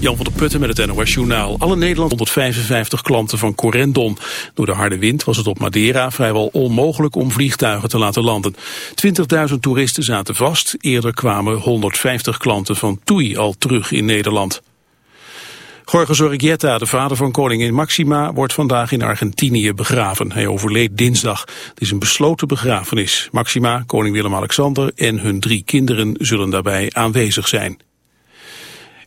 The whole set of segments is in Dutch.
Jan van der Putten met het NOS Journaal. Alle Nederland 155 klanten van Corendon. Door de harde wind was het op Madeira vrijwel onmogelijk om vliegtuigen te laten landen. 20.000 toeristen zaten vast. Eerder kwamen 150 klanten van TUI al terug in Nederland. Jorge Zorrigueta, de vader van koningin Maxima, wordt vandaag in Argentinië begraven. Hij overleed dinsdag. Het is een besloten begrafenis. Maxima, koning Willem-Alexander en hun drie kinderen zullen daarbij aanwezig zijn.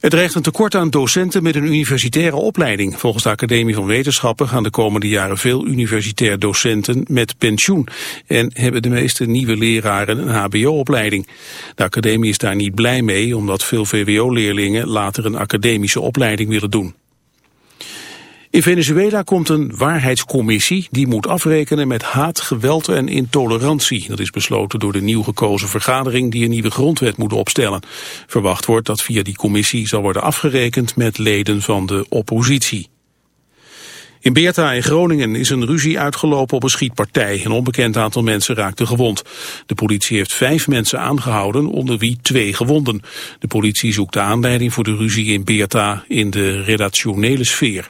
Er dreigt een tekort aan docenten met een universitaire opleiding. Volgens de Academie van Wetenschappen gaan de komende jaren veel universitair docenten met pensioen. En hebben de meeste nieuwe leraren een hbo-opleiding. De academie is daar niet blij mee, omdat veel VWO-leerlingen later een academische opleiding willen doen. In Venezuela komt een waarheidscommissie die moet afrekenen met haat, geweld en intolerantie. Dat is besloten door de nieuw gekozen vergadering die een nieuwe grondwet moet opstellen. Verwacht wordt dat via die commissie zal worden afgerekend met leden van de oppositie. In Beerta in Groningen is een ruzie uitgelopen op een schietpartij. Een onbekend aantal mensen raakte gewond. De politie heeft vijf mensen aangehouden, onder wie twee gewonden. De politie zoekt de aanleiding voor de ruzie in Beerta in de redactionele sfeer.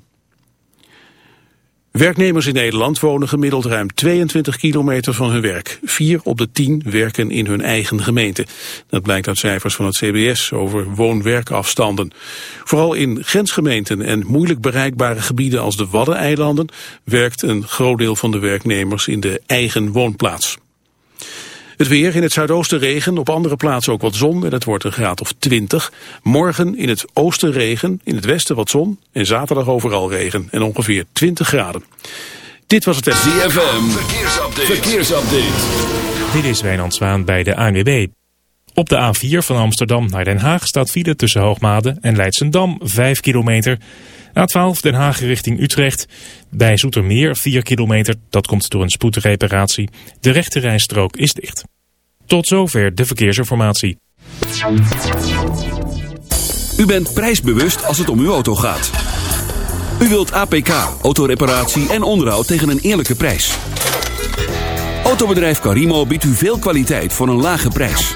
Werknemers in Nederland wonen gemiddeld ruim 22 kilometer van hun werk. Vier op de tien werken in hun eigen gemeente. Dat blijkt uit cijfers van het CBS over woon-werkafstanden. Vooral in grensgemeenten en moeilijk bereikbare gebieden als de Waddeneilanden... werkt een groot deel van de werknemers in de eigen woonplaats. Het weer in het zuidoosten regen, op andere plaatsen ook wat zon en het wordt een graad of 20. Morgen in het oosten regen, in het westen wat zon en zaterdag overal regen en ongeveer 20 graden. Dit was het ZFM, verkeersupdate. verkeersupdate. Dit is Wijnand Zwaan bij de ANWB. Op de A4 van Amsterdam naar Den Haag staat file tussen Hoogmade en Leidsendam 5 kilometer... A12 Den Haag richting Utrecht. Bij Zoetermeer 4 kilometer. Dat komt door een spoedreparatie. De rechte rijstrook is dicht. Tot zover de verkeersinformatie. U bent prijsbewust als het om uw auto gaat. U wilt APK, autoreparatie en onderhoud tegen een eerlijke prijs. Autobedrijf Carimo biedt u veel kwaliteit voor een lage prijs.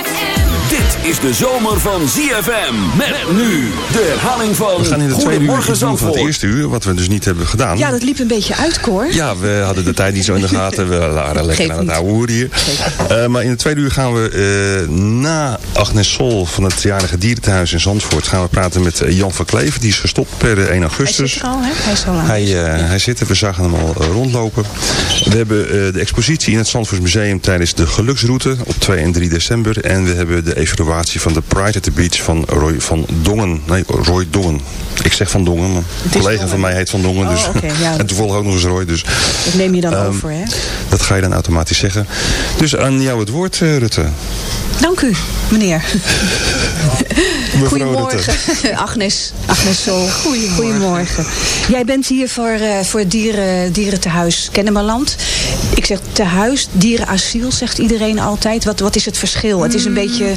Dit is de zomer van ZFM. Met nu de herhaling van We gaan in de Goedemorgen doen van het Zandvoort. eerste uur, wat we dus niet hebben gedaan. Ja, dat liep een beetje uit, Cor. Ja, we hadden de tijd niet zo in de gaten. We waren lekker Geeft aan het hoeren hier. Eh, maar in de tweede uur gaan we eh, na Agnes Sol van het Jarige Dierentehuis in Zandvoort... gaan we praten met eh, Jan van Kleven. Die is gestopt per eh, 1 Hij augustus. zit er al, hè? Hij is al aan. Hij, eh, hij zit er, we zagen hem al rondlopen. We hebben eh, de expositie in het Zandvoorts Museum tijdens de geluksroute op 2 en 3 december. En we hebben de evaluatie van de Pride at the Beach van Roy van Dongen. Nee, Roy Dongen. Ik zeg van Dongen, maar een collega Dongen. van mij heet van Dongen. Oh, dus, ja. en toevallig ook nog eens Roy. Dus Dat neem je dan Ehm, over, hè? dat ga je dan automatisch zeggen. Dus aan jou het woord, eh, Rutte. Dank u, meneer. Goedemorgen, Agnes. Agnes Sol. Goedemorgen. Jij bent hier voor, eh voor dieren, dierentehuis Kennemerland. Ik zeg tehuis, dierenasiel, zegt iedereen altijd. Wat, wat is het verschil? Het is een beetje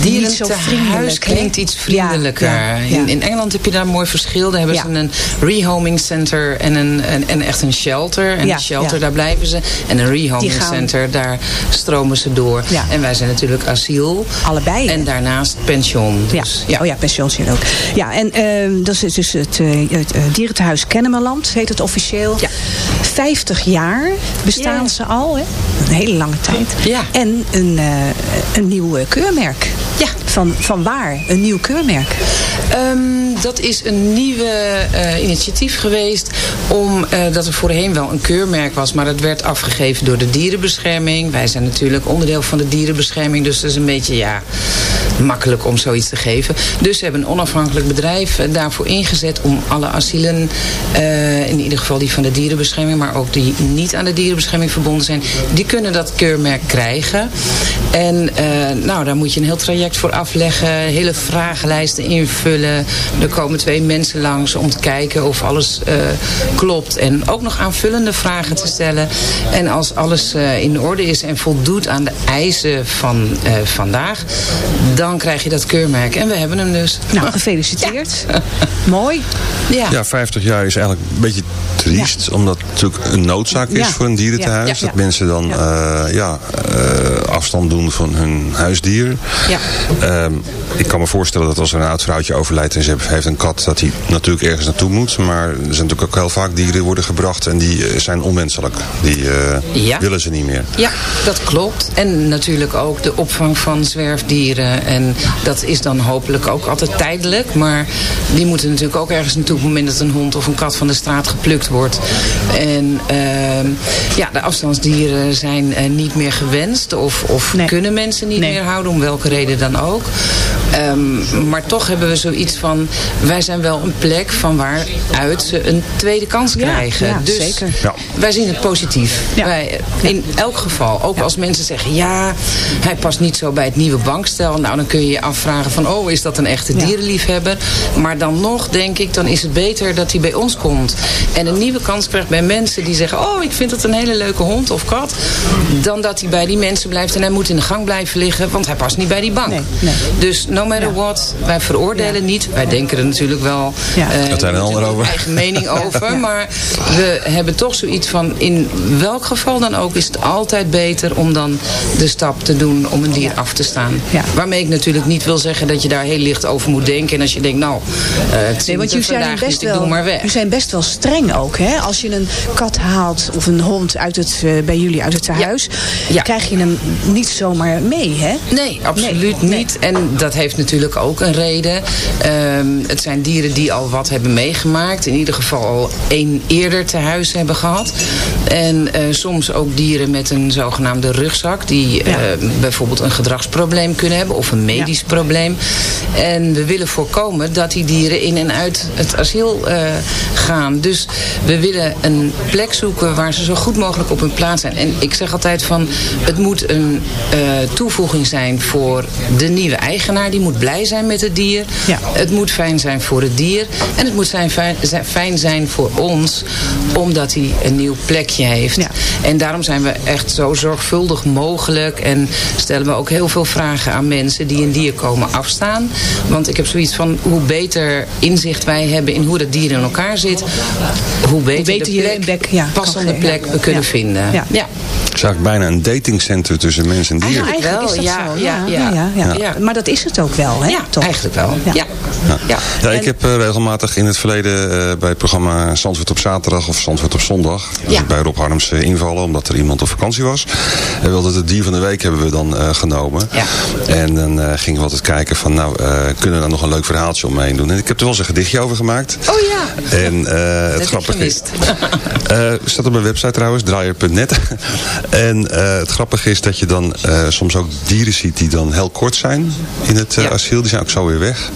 vriendelijk. Dierentehuis hè? klinkt iets vriendelijker. Ja, ja, ja. In, in Engeland heb je daar een mooi verschil. Daar hebben ze een rehoming center en, een, en, en echt een shelter. En de shelter, daar blijven ze. En een rehoming gaan- center, daar stromen ze door. En wij zijn natuurlijk asiel. Allebei? En daarnaast pension. Ja, Dus, ja. Oh ja, pensioenziel ook. Ja, en ehm, dat is dus het, eh, het eh, dierentehuis Kennemerland, heet het officieel. Ja. 50 jaar bestaan ze al, hè? een hele lange tijd. En een, eh, een nieuw eh, Ja. Van, van waar? Een nieuw keurmerk? Ehm, dat is een nieuwe eh, initiatief geweest. Omdat er voorheen wel een keurmerk was. Maar dat werd afgegeven door de dierenbescherming. Wij zijn natuurlijk onderdeel van de dierenbescherming. Dus dat is een beetje ja, makkelijk om zoiets te geven. Dus ze hebben een onafhankelijk bedrijf daarvoor ingezet. Om alle asielen, eh, in ieder geval die van de dierenbescherming. Maar ook die niet aan de dierenbescherming verbonden zijn. Die kunnen dat keurmerk krijgen. En eh, nou, daar moet je een heel traject voor afleggen. Hele vragenlijsten invullen. Er komen twee mensen langs om te kijken of alles eh, klopt. En ook nog aanvullende vragen te stellen. En als alles in orde is en voldoet aan de eisen van vandaag... dan krijg je dat keurmerk. En we hebben hem dus. Nou, gefeliciteerd. Mooi. Ja. Ja, 50 jaar is eigenlijk een beetje triest. Omdat het natuurlijk een noodzaak is Ja. voor een dierentehuis. Ja, ja, Dat ja. mensen dan Ja. eh, ja, eh, afstand doen van hun huisdier. Ja. Ehm, ik kan me voorstellen dat als er een oud vrouwtje overlijdt en ze heeft- een kat, dat hij natuurlijk ergens naartoe moet. Maar er zijn natuurlijk ook heel vaak dieren worden gebracht en die eh, zijn onmenselijk. Die eh, Ja. willen ze niet meer. Ja, dat klopt. En natuurlijk ook de opvang van zwerfdieren. En dat is dan hopelijk ook altijd tijdelijk. Maar die moeten natuurlijk ook ergens naartoe op het moment dat een hond of een kat van de straat geplukt wordt. En ehm, ja, de afstandsdieren zijn eh, niet meer gewenst. Of, of Nee. kunnen mensen niet Nee. meer houden, om welke reden dan ook. Ehm, maar toch hebben we zoiets van, wij zijn wel een plek van waaruit ze een tweede kans Ja, krijgen. ja, dus zeker. Ja. wij zien het positief. Ja. Wij, in elk geval, ook als mensen zeggen... ja, hij past niet zo bij het nieuwe bankstel. Nou, dan kun je je afvragen van... oh, is dat een echte Ja. dierenliefhebber? Maar dan nog, denk ik, dan is het beter dat hij bij ons komt. En een nieuwe kans krijgt bij mensen die zeggen... oh, ik vind het een hele leuke hond of kat. Dan dat hij bij die mensen blijft en hij moet in de gang blijven liggen... want hij past niet bij die bank. Nee, nee. Dus no matter Ja. what, wij veroordelen niet. Wij denken er natuurlijk wel... Ja. eh, een ander over. eigen mening over. Maar we hebben toch zoiets van... in welk geval dan ook is het altijd beter om dan de stap te doen om een dier af te staan. Ja. Waarmee ik natuurlijk niet wil zeggen dat je daar heel licht over moet denken. En als je denkt, nou, eh het Nee, zit want jullie zijn vandaag best niet, ik doe wel, maar weg. jullie zijn best wel streng ook. Hè? Als je een kat haalt of een hond uit het, eh, bij jullie uit het tehuis... Ja. krijg je hem niet zomaar mee, hè? Nee, absoluut Nee, nee. niet. En dat heeft natuurlijk ook een reden. Ehm, het zijn dieren die al wat hebben meegemaakt. In ieder geval al één eerder te huis hebben gehad. En eh, soms ook dieren met een zogenaamde rugzak. Die eh, bijvoorbeeld een gedragsprobleem kunnen hebben. Of een medisch probleem. En we willen voorkomen dat die dieren in en uit het asiel eh, gaan. Dus we willen een plek zoeken waar ze zo goed mogelijk op hun plaats zijn. En ik zeg altijd van, het moet een eh, toevoeging zijn voor de nieuwe eigenaar. Die moet blij zijn met het dier. Ja. Het moet fijn zijn voor het dier. En het moet zijn, fijn, zijn- fijn zijn voor ons, omdat hij een nieuw plekje heeft. Ja. En daarom zijn we echt zo zorgvuldig mogelijk. En stellen we ook heel veel vragen aan mensen die een dier komen afstaan. Want ik heb zoiets van, hoe beter inzicht wij hebben in hoe dat dier in elkaar zit... hoe beter, beter de je plek, een bek, ja, kan passende plek we kunnen Ja. vinden. Ja. Ja. Het is eigenlijk bijna een datingcentrum tussen mens en dier. Eigenlijk Eigenlijk wel, is dat ja, zo. ja, ja, ja. ja, ja. Ja. Maar dat is het ook wel, hè? Ja, Toch? eigenlijk wel. Ja. Ja. Ja. Ja, ik heb eh, regelmatig in het verleden eh, bij het programma Zandvoort op zaterdag of Zandvoort op zondag bij Rob Harms eh, invallen omdat er iemand op vakantie was. En we hadden het dier van de week hebben we dan eh, genomen. Ja. En dan eh, gingen we altijd kijken van nou eh, kunnen we daar nog een leuk verhaaltje omheen doen. En ik heb er wel eens een gedichtje over gemaakt. Oh ja. En eh, het grappige is. Eh, staat op mijn website trouwens, draaier.net. en eh, het grappige is dat je dan eh, soms ook dieren ziet die dan heel kort zijn in het eh, Ja. asiel. Die zijn ook zo weer weg.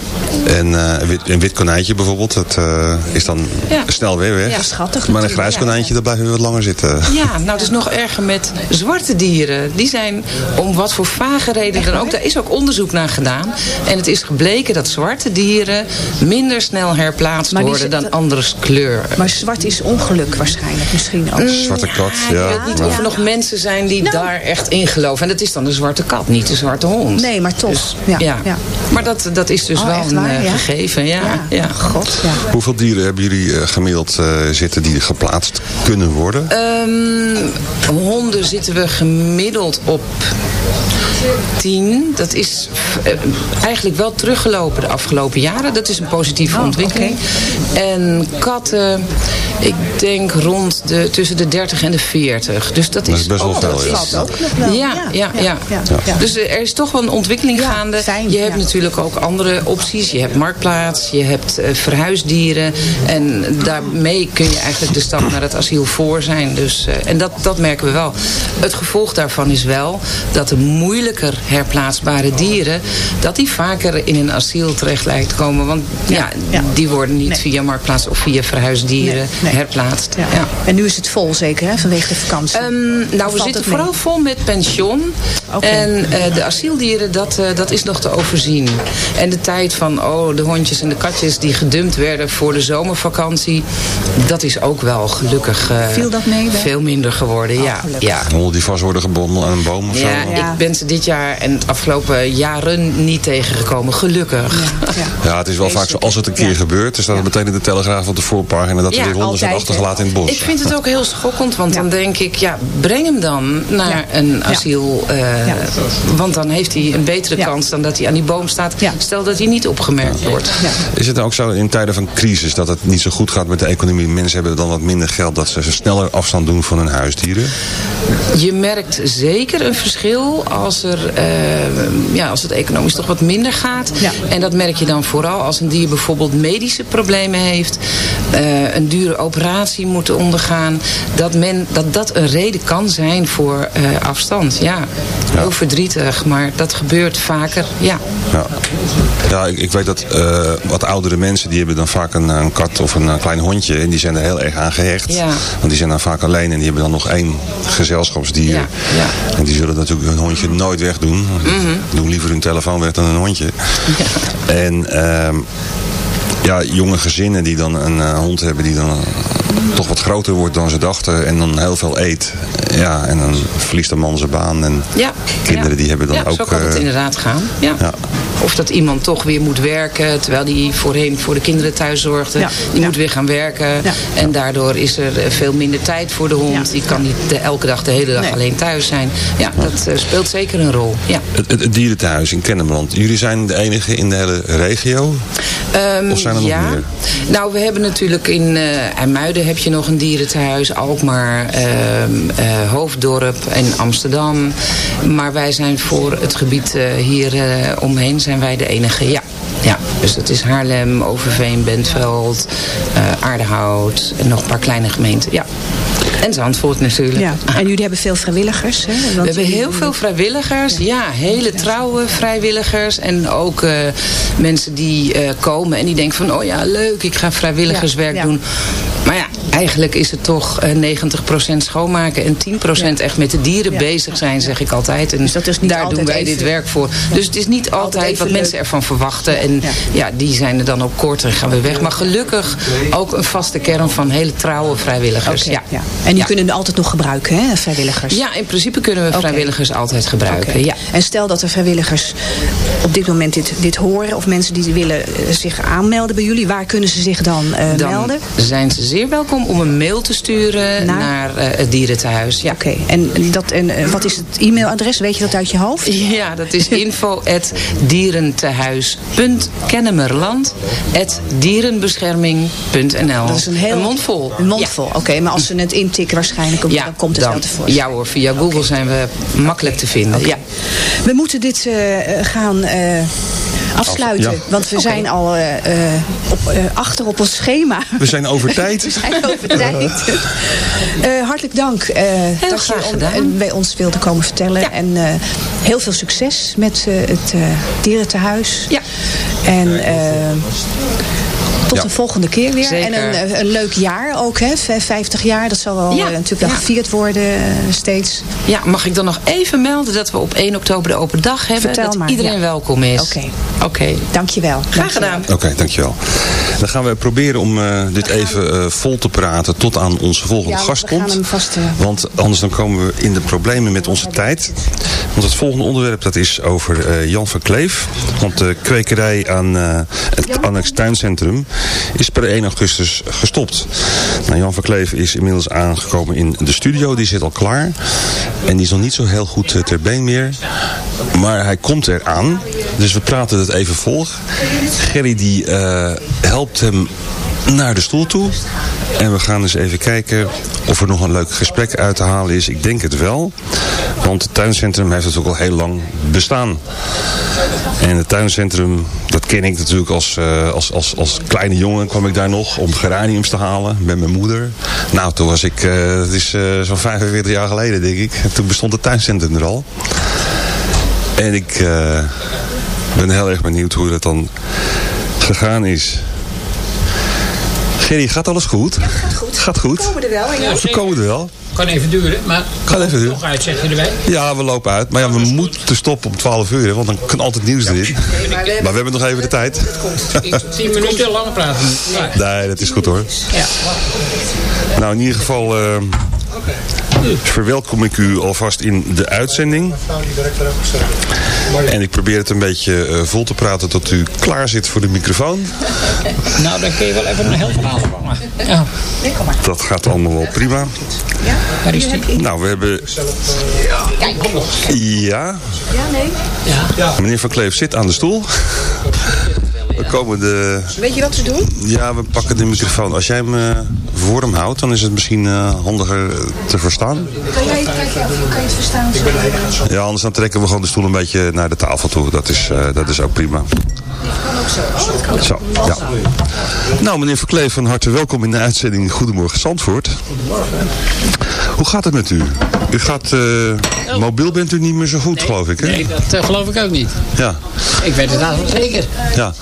En eh, een, wit, een wit konijntje bijvoorbeeld, dat eh, is dan Ja. snel weer weg. Ja, schattig maar een grijs ja. konijntje, dat blijft weer wat langer zitten. Ja, nou het is nog erger met zwarte dieren. Die zijn om wat voor vage reden dan ook. Daar is ook onderzoek naar gedaan. En het is gebleken dat zwarte dieren minder snel herplaatst worden dan andere kleur. Maar zwart is ongeluk waarschijnlijk misschien ook. Zwarte kat, ja. Ik weet niet of er nog mensen zijn die Nou. daar echt in geloven. En dat is dan de zwarte kat, niet de zwarte hond. Nee, maar toch. Dus, Ja, ja, ja. Maar dat, dat is dus Oh, wel een waar, eh, ja? gegeven. Ja, ja. Ja, god, ja. Hoeveel dieren hebben jullie eh, gemiddeld eh, zitten die geplaatst kunnen worden? Ehm, honden zitten we gemiddeld op 10. Dat is eh, eigenlijk wel teruggelopen de afgelopen jaren. Dat is een positieve Oh, ontwikkeling. En katten, ik denk rond de, tussen de 30 en de 40. Dus dat, Dat is best wel ook- veel, dat ja. ook nog wel. Ja, ja, ja. ja. Dus er is toch wel een ontwikkeling Ja, gaande. je hebt ja. natuurlijk ook andere opties. Je hebt marktplaats, je hebt eh, verhuisdieren. En daarmee kun je eigenlijk de stap naar het asiel voor zijn. Dus, eh, en dat, dat merken we wel. Het gevolg daarvan is wel dat de moeilijker herplaatsbare dieren... dat die vaker in een asiel terecht lijkt te komen. Want ja, ja. die worden niet Nee. via marktplaats of via verhuisdieren Nee, nee. herplaatst. Ja. Ja. En nu is het vol zeker, hè, vanwege de vakantie. Ehm, Of nou, we zitten vooral vol met pension. Oké. En eh, de asieldieren, dat, eh, dat is nog te overzien. En de tijd van oh, de hondjes en de katjes die gedumpt werden voor de zomervakantie... dat is ook wel gelukkig eh, Viel dat mee, veel minder geworden. ja, gelukkig. ja. Honden die vast worden gebonden aan een boom of Ja, zo. Ja. ik ben ze dit jaar en het afgelopen jaren niet tegengekomen. Gelukkig. Ja. Ja, het is wel vaak zo, als het een keer Ja. gebeurt, dan staat het meteen in de telegraaf op de voorpagina dat er Ja, weer honden zijn achtergelaten in het bos. Ik vind het ook heel schokkend, want Ja. dan denk ik, ja, breng hem dan naar Ja. een asiel. eh, Ja. Want dan heeft hij een betere Ja. kans dan dat hij aan die boom staat. Ja. Stel dat hij niet opgemerkt wordt. Ja. Is het dan ook zo in tijden van crisis dat het niet zo goed gaat met de economie? Mensen hebben dan wat minder geld dat ze sneller afstand doen van hun huisdieren. Je merkt zeker een verschil als, er, eh, ja, als het economisch toch wat minder gaat. Ja. En dat merk je dan vooral als een dier bijvoorbeeld medische problemen heeft. eh, een dure operatie moet ondergaan. Dat, men, dat dat een reden kan zijn voor eh, afstand. Ja, heel verdrietig, maar dat gebeurt vaker. Ja. Ja, ja ik, ik weet dat eh, wat oudere mensen die hebben dan vaak een, een kat of een, klein hondje. En die zijn er heel erg aan gehecht. Ja. Want die zijn dan vaak alleen en die hebben dan nog één gezelschapsdier. Ja, ja. En die zullen natuurlijk hun hondje nooit wegdoen. Mhm. Doen liever hun telefoon weg dan een hondje. En ehm, ja, jonge gezinnen die dan een eh, hond hebben die dan toch wat groter wordt dan ze dachten. En dan heel veel eet. Ja, en dan verliest de man zijn baan. En Ja. kinderen ja. die hebben dan ja, ook... Zo kan het eh, inderdaad gaan. Ja. ja. Of dat iemand toch weer moet werken, terwijl die voorheen voor de kinderen thuis zorgde. Ja. Die Ja. moet weer gaan werken. Ja. En daardoor is er eh, veel minder tijd voor de hond. Ja. Die kan niet de- elke dag de hele dag Nee. alleen thuis zijn. Ja, dat eh, speelt zeker een rol. Ja. Het, het, het dierentehuis in Kennemerland. Jullie zijn de enige in de hele regio? Ehm, Of zijn er nog ja. meer? Nou, we hebben natuurlijk in eh IJmuiden heb je nog een dierentehuis. Alkmaar, ehm, eh, Hoofddorp en Amsterdam. Maar wij zijn voor het gebied eh, hier eh, omheen zijn wij de enige. Ja. ja, dus dat is Haarlem, Overveen, Bentveld, eh, Aardehout en nog een paar kleine gemeenten. Ja. En Zandvoort natuurlijk. Ja. En jullie hebben veel vrijwilligers. Hè? Want We hebben heel veel vrijwilligers. Ja, hele trouwe vrijwilligers. En ook eh, mensen die eh, komen en die denken van... oh ja, leuk, ik ga vrijwilligerswerk doen. Maar ja, eigenlijk is het toch eh 90% schoonmaken... en 10% echt met de dieren bezig zijn, zeg ik altijd. En Dus dat is niet daar doen wij even- dit werk voor. Dus het is niet altijd, wat leuk. mensen ervan verwachten. En Ja. die zijn er dan ook kort en gaan we weg. Maar gelukkig ook een vaste kern van hele trouwe vrijwilligers. Oké, ja. En die Ja. kunnen altijd nog gebruiken, hè, vrijwilligers? Ja, in principe kunnen we vrijwilligers altijd gebruiken. Ja. En stel dat er vrijwilligers op dit moment dit, dit horen... of mensen die willen eh, zich aanmelden bij jullie... waar kunnen ze zich dan, eh, Dan melden? zijn ze zeer welkom om een mail te sturen Naar? naar, eh, het dierentehuis. Ja. Oké, en, dat, en wat is het e-mailadres? Weet je dat uit je hoofd? Ja, dat is info dierentehuis.kennemerland dierenbescherming.nl Dat is een heel... mond vol. Een mond Ja. vol, oké. maar als ze het intikken waarschijnlijk, dan Ja, komt het dan, wel tevoorschijn. Ja hoor, via Google zijn we makkelijk te vinden. Ja. We moeten dit gaan eh, afsluiten. Ja. Want we zijn al eh, eh, op, eh, achter op ons schema. We zijn over We tijd. zijn over tijd. Eh, hartelijk dank eh, dat je om- bij ons wilde komen vertellen. Ja. En eh, heel veel succes met eh, het eh dierentehuis. Ja. En tot Ja. de volgende keer weer. Zeker. En een, eh, een leuk jaar ook, hè? V- 50 jaar. Dat zal wel Ja, eh, natuurlijk wel ja. gevierd worden eh, steeds. ja, mag ik dan nog even melden dat we op 1 oktober de open dag hebben? Vertel dat maar, iedereen ja. welkom is. Oké. Oké. Dankjewel. Graag gedaan. Oké, dankjewel. Dan gaan we proberen om eh, dit even eh, vol te praten tot aan onze volgende Ja, gast we gaan komt. hem vast, Want anders dan komen we in de problemen met onze tijd. Want het volgende onderwerp dat is over eh, Jan van Kleef. Want de kwekerij aan eh, het Annex Tuincentrum is per 1 augustus gestopt. Nou, Jan van Kleef is inmiddels aangekomen in de studio. Die zit al klaar. En die is nog niet zo heel goed eh, ter been meer. Maar hij komt eraan. Dus we praten het even vol. Gerry die eh, helpt hem naar de stoel toe. En we gaan eens even kijken of er nog een leuk gesprek uit te halen is. Ik denk het wel. Want het tuincentrum heeft ook al heel lang bestaan. En het tuincentrum, ken ik natuurlijk als, eh, als, als, als kleine jongen kwam ik daar nog om geraniums te halen met mijn moeder. Nou, toen was ik, eh, dat is eh, zo'n 45 jaar geleden denk ik. En toen bestond het tuincentrum er al. En ik ben heel erg benieuwd hoe dat dan gegaan is. Gerry, gaat alles goed? Ja, gaat goed. Gaat goed? We komen er wel. Ja, We zeker. komen er wel. Kan even duren, maar Kan even duren. nog uitzetten erbij. Ja, we lopen uit. Maar ja, we moeten stoppen om 12 uur, want dan kan altijd nieuws erin. Maar we hebben nog even de tijd. Ik- Tien minuten langer praten. Nee, dat is goed hoor. Ja. Nou, in ieder geval eh, verwelkom ik u alvast in de uitzending. En ik probeer het een beetje eh, vol te praten tot u klaar zit voor de microfoon. Nou, dan kun je wel even een heel verhaal vangen. Ja, Dat gaat allemaal wel prima. waar is die? Nou, we hebben... Ja, Ja, nee. meneer Van Kleef zit aan de stoel. We komen de... Weet je wat ze doen? Ja, we pakken de microfoon. Als jij hem eh, voor hem houdt, dan is het misschien eh, handiger te verstaan. Kan jij kijken, kan je het verstaan? Ja, anders dan trekken we gewoon de stoel een beetje naar de tafel toe. Dat is, eh, dat is ook prima. Zo, ja. Nou, meneer Verkleef, van harte welkom in de uitzending Goedemorgen Zandvoort. Hoe gaat het met u? U gaat, eh, mobiel bent u niet meer zo goed, geloof ik, hè? Nee, dat eh, geloof ik ook niet. Ja, Ik weet het eigenlijk zeker. ja.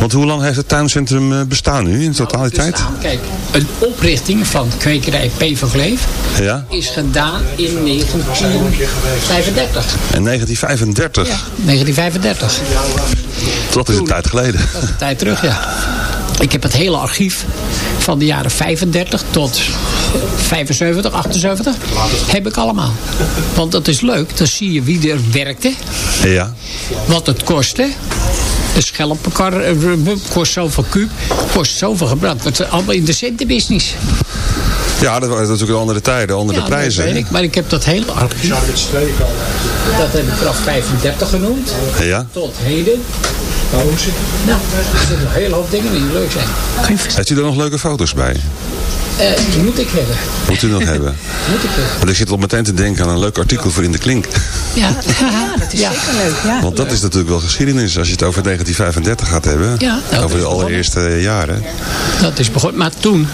Want hoe lang heeft het tuincentrum eh, bestaan nu, in totaliteit? Bestaan. Kijk, een oprichting van kwekerij P. van Kleef Ja, is gedaan in 1935. en 1935. 1935. Dat is een tijd geleden. Dat is een tijd terug, ja. Ik heb het hele archief van de jaren 35 tot 75, 78 heb ik allemaal. Want dat is leuk. Dan zie je wie er werkte, Ja, wat het kostte. De schelpenkar eh, kost zoveel kuub, kost zoveel gebrand. Het is allemaal in de centenbusiness. ja dat waren natuurlijk andere tijden, andere Ja, dat prijzen. weet ik. Maar ik heb dat hele archief. Dat heb ik vanaf 35 genoemd. Ja. Tot heden. Nou, er zitten een hele hoop dingen in die leuk zijn. Heeft u er nog leuke foto's bij? Eh, die moet ik hebben. Moet u nog hebben? Moet ik hebben. Want ik zit al meteen te denken aan een leuk artikel voor In de Klink. Ja, Ja, dat is zeker leuk. Ja. Want dat is natuurlijk wel geschiedenis als je het over 1935 gaat hebben. Ja, nou, over de allereerste jaren. dat is begonnen. Maar toen,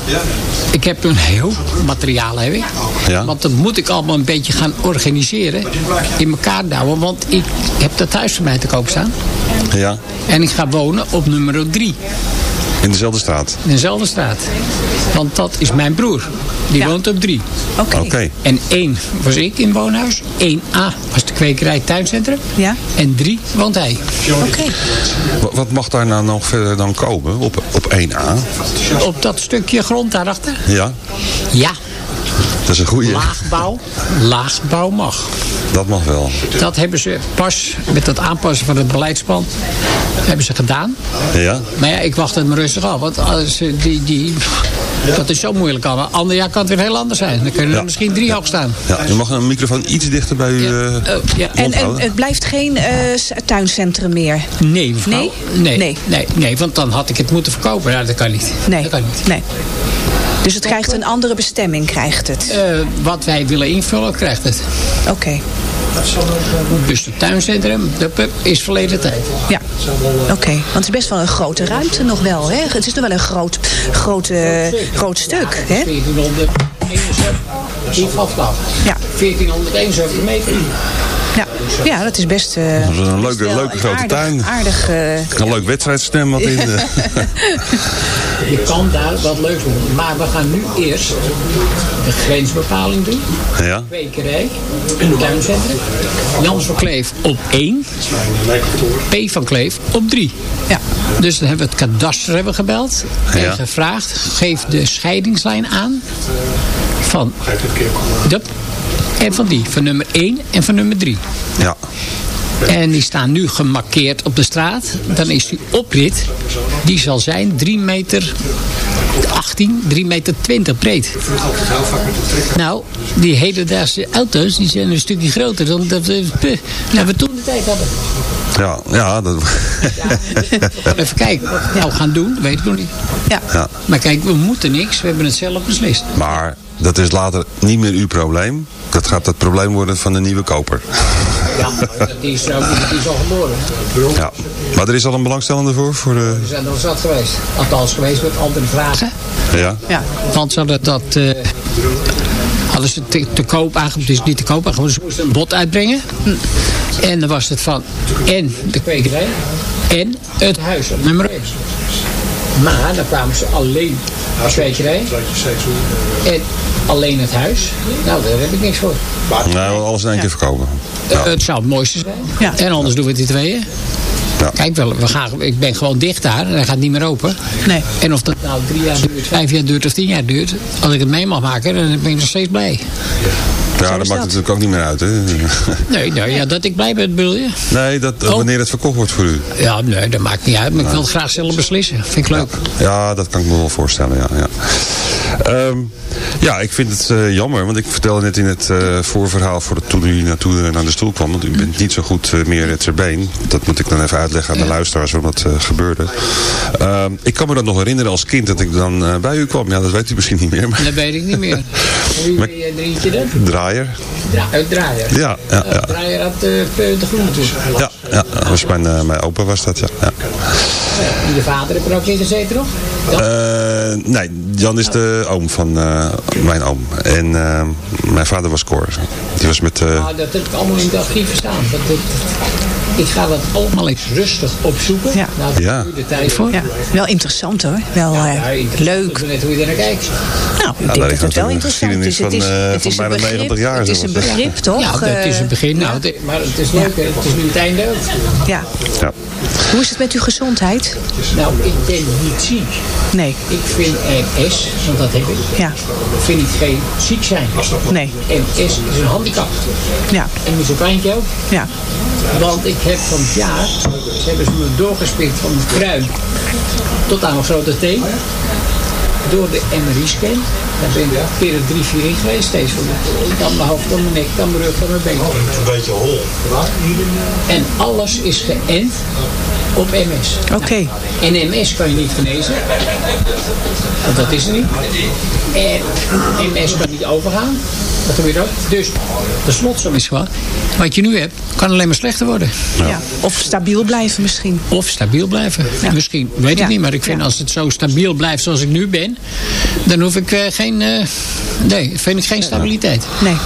ik heb een heel materiaal heb ik. Ja. Want dat moet ik allemaal een beetje gaan organiseren. In elkaar douwen. Want ik heb dat huis voor mij te koop staan. Ja, En ik ga wonen op nummer 3. in dezelfde straat. In dezelfde straat. Want dat is mijn broer. Die Ja. woont op 3. Oké. Oké. En 1 was ik in woonhuis. 1A was de kwekerij tuincentrum. Ja. En 3 woont hij. Oké. Wa- Wat mag daar nou nog verder dan komen? Op, op 1A? Op dat stukje grond daarachter. Ja, Ja, dat is een goede. laagbouw. Laagbouw mag. Dat mag wel. Dat hebben ze pas met het aanpassen van het beleidsplan hebben ze gedaan. Ja, Maar ja, ik wacht het maar rustig af. Want als, die, die, dat is zo moeilijk allemaal. Ander jaar kan het weer heel anders zijn. Dan kunnen er Ja. misschien drie hoog staan. ja. U mag een microfoon iets dichter bij u Ja. eh, Oh, ja. En, en het blijft geen eh, tuincentrum meer? Nee, mevrouw. Nee? Nee. Nee. Nee. nee. want dan had ik het moeten verkopen. Ja, dat kan niet. Nee. Dat kan niet. nee. Dus het krijgt een andere bestemming, krijgt het? Eh, wat wij willen invullen, krijgt het. Oké. Dus het tuincentrum, de pub, is verleden tijd. Ja, oké. Want het is best wel een grote ruimte nog wel, hè? Het is nog wel een groot, groot, groot stuk, hè? 1471, die afslag. Ja. 1471 meter. Ja, ja dat is best... eh, Dat is een leuke, leuke grote aardig, tuin. Aardig, eh, Een leuk wedstrijdstem wat in. eh. Je kan daar wat leuks doen. Maar we gaan nu eerst de grensbepaling doen. ja, Kwekerij, tuincentrum. Jans van Kleef op 1. P van Kleef op 3. ja. Dus dan hebben we het kadaster hebben gebeld. En Ja. gevraagd, geef de scheidingslijn aan van de, en van die. Van nummer 1 en van nummer 3. ja. En die staan nu gemarkeerd op de straat. Dan is die oprit, die zal zijn 3 meter 18, 3 meter 20 breed. Nou, die hedendaagse auto's die zijn een stukje groter dan dat we, puh, nou, we toen de tijd hadden. Ja, ja, dat, Even kijken wat we nou gaan doen, weet ik nog niet. Ja. ja. Maar kijk, we moeten niks, we hebben het zelf beslist. Maar dat is later niet meer uw probleem. Dat gaat het probleem worden van de nieuwe koper. Ja, dat is, ook, dat is al geboren. Ja. Maar er is al een belangstellende voor? voor eh, We zijn er al zat geweest. Althans geweest met andere vragen. ja. Ja. Want ze hadden dat... eh, hadden ze te, te koop. Het is niet te koop aangeboden. Ze moesten een bod uitbrengen. En dan was het van... En de kwekerij. En het huis. op Nummer 1. Maar dan kwamen ze alleen de kwekerij. En alleen het huis. Nou, daar heb ik niks voor. Nou, alles in één keer verkopen. Eh, het zou het mooiste zijn. Ja. En anders doen we het die tweeën. Ja. Kijk, wel, we gaan, ik ben gewoon dicht daar. En hij gaat niet meer open. Nee. En of dat nou drie jaar duurt, vijf jaar duurt of tien jaar duurt. Als ik het mee mag maken, dan ben ik nog steeds blij. Ja, dat is maakt dat. natuurlijk ook niet meer uit. Hè? Nee, nou ja, dat ik blij ben, bedoel je? Nee, dat, Oh. wanneer het verkocht wordt voor u. Ja, nee, dat maakt niet uit. Maar ik wil het graag zelf beslissen. Vind ik leuk. Ja, dat kan ik me wel voorstellen. Ja, ja. Ehm, ja ik vind het eh, jammer. Want ik vertelde net in het eh, voorverhaal voor de, toen u naartoe naar de stoel kwam. Want u bent niet zo goed eh, meer ter been. Dat moet ik dan even uitleggen aan de luisteraars waarom dat gebeurde. Ehm, ik kan me dat nog herinneren als kind dat ik dan eh, bij u kwam. Ja, dat weet u misschien niet meer. Maar Dat weet ik niet meer. Jij drietje dan? Draaier. Dra uit Draaier. Ja, ja, ja. Draaier had uh, de groene toe. Ja, ja, dat was mijn, eh, mijn opa was dat, ja. de vader heeft er ook in gezeten, toch? Eh, nee, Jan is de oom van eh, mijn oom. En eh, mijn vader was Cor. Die was met... eh, Nou, dat heb ik allemaal in het archief staan. Dat, dat- ik ga dat allemaal eens rustig opzoeken. Ja. Nou, Ja. de tijd voor. Ja, wel interessant hoor. Wel eh, Ja, interessant. leuk. Ik weet net hoe je er naar kijkt. Nou, ik denk dat het wel een interessant is. Het is, van, eh, het van is een bijna begrip, 90 jaar, Het is een begrip, toch? Ja, dat is het begin. Nou, het- maar het is leuk. Het is nu het einde ook. Ja. ja. Hoe is het met uw gezondheid? Nou, ik ben niet ziek. Nee. Ik vind MS, want dat heb ik, Ja. vind ik geen ziek zijn. Nee. MS is een handicap. Ja. En met zo'n pijntje ook. Ja. Want ik heb van het jaar, hebben ze me doorgespikt van mijn kruin tot aan mijn grote teen. Door de MRI-scan. Daar ben ik keer er drie, vier in geweest. Steeds van mijn- dan mijn hoofd, dan mijn nek, dan mijn rug, dan mijn been. Een beetje hol. En alles is geënt op MS. Oké. En MS kan je niet genezen. Want dat is er niet. En MS kan niet overgaan. Dat gebeurt ook. Dus de slotsom is gewoon. Wat je nu hebt, kan alleen maar slechter worden. Ja. Of stabiel blijven misschien. Of stabiel blijven. Misschien, weet ik Ja. niet. Maar ik vind Ja. als het zo stabiel blijft zoals ik nu ben. Dan hoef ik eh, geen... eh, nee, vind ik geen stabiliteit. Nee.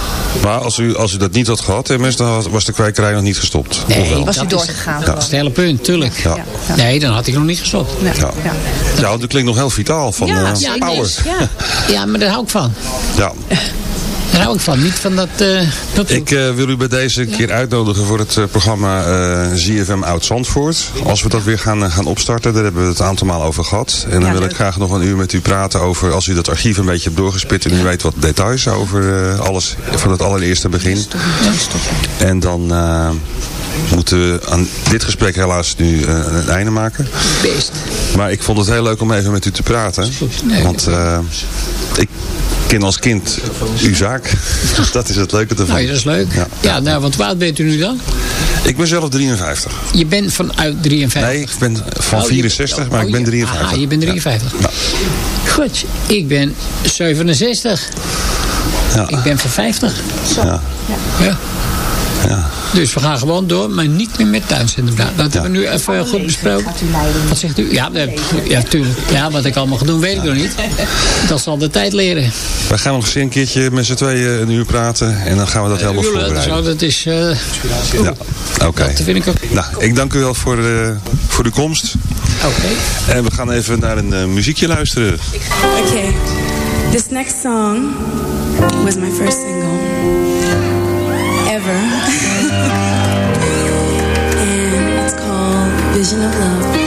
Maar als u, als u dat niet had gehad, MS, dan was de kwijkerij nog niet gestopt. Nee? Was u dat doorgegaan dat is het hele punt, tuurlijk. Ja. Ja. Nee, dan had ik nog niet gestopt. Ja. Ja. Ja. Ja, want u klinkt nog heel vitaal van Ja, eh, zeker. power. Ja. Ja, maar daar hou ik van. Ja. Daar hou ik van. Niet van dat... eh dat Ik eh, wil u bij deze keer uitnodigen voor het eh, programma ZFM Oud-Zandvoort. Als we dat weer gaan, gaan opstarten, daar hebben we het een aantal maal over gehad. En dan Ja, wil ik graag nog een uur met u praten over, als u dat archief een beetje hebt doorgespit en u weet wat details over alles van het allereerste begin. En dan moeten we aan dit gesprek helaas nu eh, een einde maken. Best. Maar ik vond het heel leuk om even met u te praten. Nee. Want eh, ik ken als kind uw zaak. Dus dat is het leuke ervan. Nou, ja, dat is leuk. Ja. Ja, nou, want oud bent u nu dan? Ik ben zelf 53. Je bent vanuit 53. Nee, ik ben van Oh, je- 64, maar oh, ik ben je- 53. Aha, je bent 53. Ja. Goed, ik ben 67. Ja. Ik ben van 50. Ja. Ja. Ja. Dus we gaan gewoon door, maar niet meer met tuincentrum. Nou, dat hebben we nu even goed besproken. Wat zegt u? Ja, eh, ja, tuurlijk. Ja, wat ik allemaal ga doen, weet ik nog niet. Dat zal de tijd leren. Wij gaan nog eens een keertje met z'n tweeën een uur praten. En dan gaan we dat helemaal Jullie, voorbereiden. Zo, dat is... eh, Ja, oké. Dat vind ik ook. Nou, ik dank u wel voor, eh, voor uw komst. Oké. En we gaan even naar een eh, muziekje luisteren. Okay, this next song was my first single Vision of Love.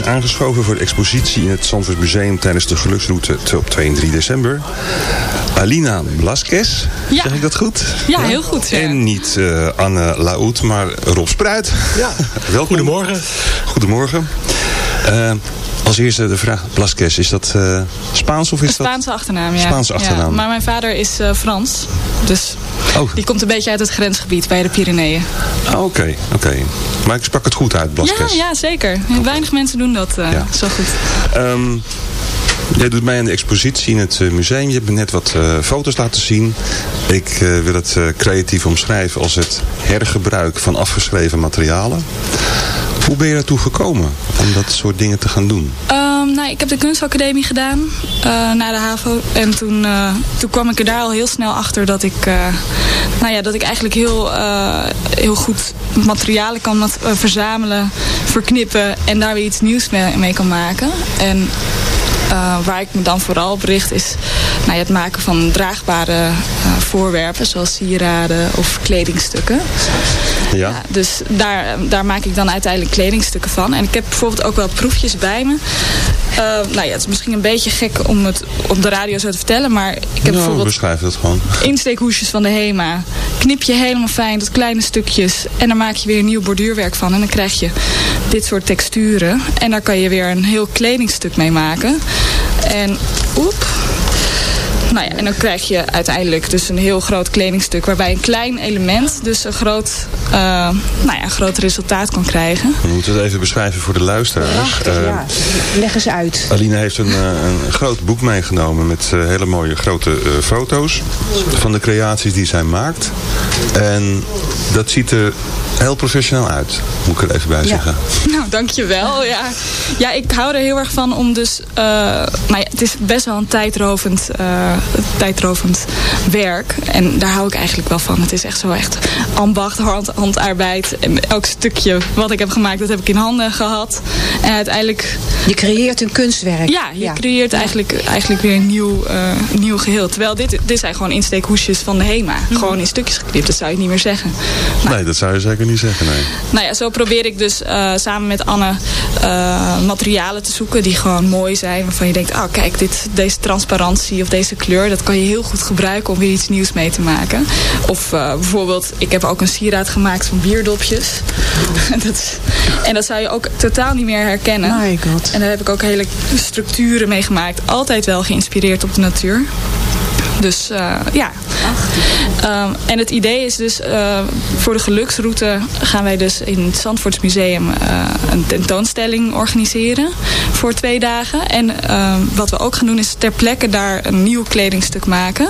Is aangeschoven voor de expositie in het Zandvoort Museum tijdens de geluksroute op 2 en 3 december. Alina Blasquez, Ja. zeg ik dat goed? Ja, heel goed. Ja. En niet eh, Anne Laout, maar Rob Spruit. Ja. Welkom. Goedemorgen. Goedemorgen. Eh, als eerste de vraag, Blasquez, is dat eh, Spaans of is Een Spaanse achternaam, ja. Spaanse achternaam. Ja, maar mijn vader is eh, Frans. Dus Oh. die komt een beetje uit het grensgebied bij de Pyreneeën. Oh, Oké, oké. Maar ik sprak het goed uit, Ja, Blasquez. ja, zeker. Weinig mensen doen dat eh, Ja. zo goed. Ehm, jij doet mij aan de expositie in het eh, museum. Je hebt me net wat eh, foto's laten zien. Ik wil het creatief omschrijven als het hergebruik van afgeschreven materialen. Hoe ben je daartoe gekomen om dat soort dingen te gaan doen? Nou, ik heb de kunstacademie gedaan eh, na de HAVO. En toen, eh, toen kwam ik er daar al heel snel achter dat ik, eh, nou ja, dat ik eigenlijk heel, heel goed materialen kan verzamelen, verknippen en daar weer iets nieuws mee, mee kan maken. En waar ik me dan vooral op richt is nou ja, het maken van draagbare voorwerpen, zoals sieraden of kledingstukken. Ja. Dus daar, daar maak ik dan uiteindelijk kledingstukken van. En ik heb bijvoorbeeld ook wel proefjes bij me. Eh, nou ja, het is misschien een beetje gek om het op de radio zo te vertellen. Maar ik heb nou, bijvoorbeeld beschrijf het gewoon. insteekhoesjes van de HEMA. Knip je helemaal fijn tot kleine stukjes. En daar maak je weer een nieuw borduurwerk van. En dan krijg je dit soort texturen. En daar kan je weer een heel kledingstuk mee maken. En oep. Nou ja, en dan krijg je uiteindelijk dus een heel groot kledingstuk... waarbij een klein element dus een groot, eh, nou ja, een groot resultaat kan krijgen. We moeten het even beschrijven voor de luisteraars. Prachtig, Eh, ja. Leg eens uit. Aline heeft een, eh, een groot boek meegenomen met hele mooie grote eh, foto's van de creaties die zij maakt. En dat ziet er heel professioneel uit, moet ik er even bij zeggen. Nou, dankjewel. Ja. ja, ik hou er heel erg van om dus... eh, nou ja, het is best wel een tijdrovend, eh, tijdrovend werk. En daar hou ik eigenlijk wel van. Het is echt zo echt ambacht, hand, handarbeid. En elk stukje wat ik heb gemaakt, dat heb ik in handen gehad. En uiteindelijk... Je creëert een kunstwerk. Ja, je creëert eigenlijk, eigenlijk weer een nieuw, eh, nieuw geheel. Terwijl dit, dit zijn gewoon insteekhoesjes van de HEMA. Gewoon in stukjes geknipt, dat zou je niet meer zeggen. Nee, dat zou je zeker niet zeggen, nee. Nou ja, zo probeer ik dus eh, samen met Anne eh, materialen te zoeken die gewoon mooi zijn. Waarvan je denkt, oh kijk, dit, deze transparantie of deze kleur, dat kan je heel goed gebruiken om weer iets nieuws mee te maken. Of eh, bijvoorbeeld, ik heb ook een sieraad gemaakt van bierdopjes. dat is- en dat zou je ook totaal niet meer herkennen. My god. En daar heb ik ook hele structuren mee gemaakt. Altijd wel geïnspireerd op de natuur. Dus eh, ja. Ehm, en het idee is dus, eh, voor de geluksroute gaan wij dus in het Zandvoortsmuseum eh een tentoonstelling organiseren voor twee dagen. En ehm, wat we ook gaan doen is ter plekke daar een nieuw kledingstuk maken.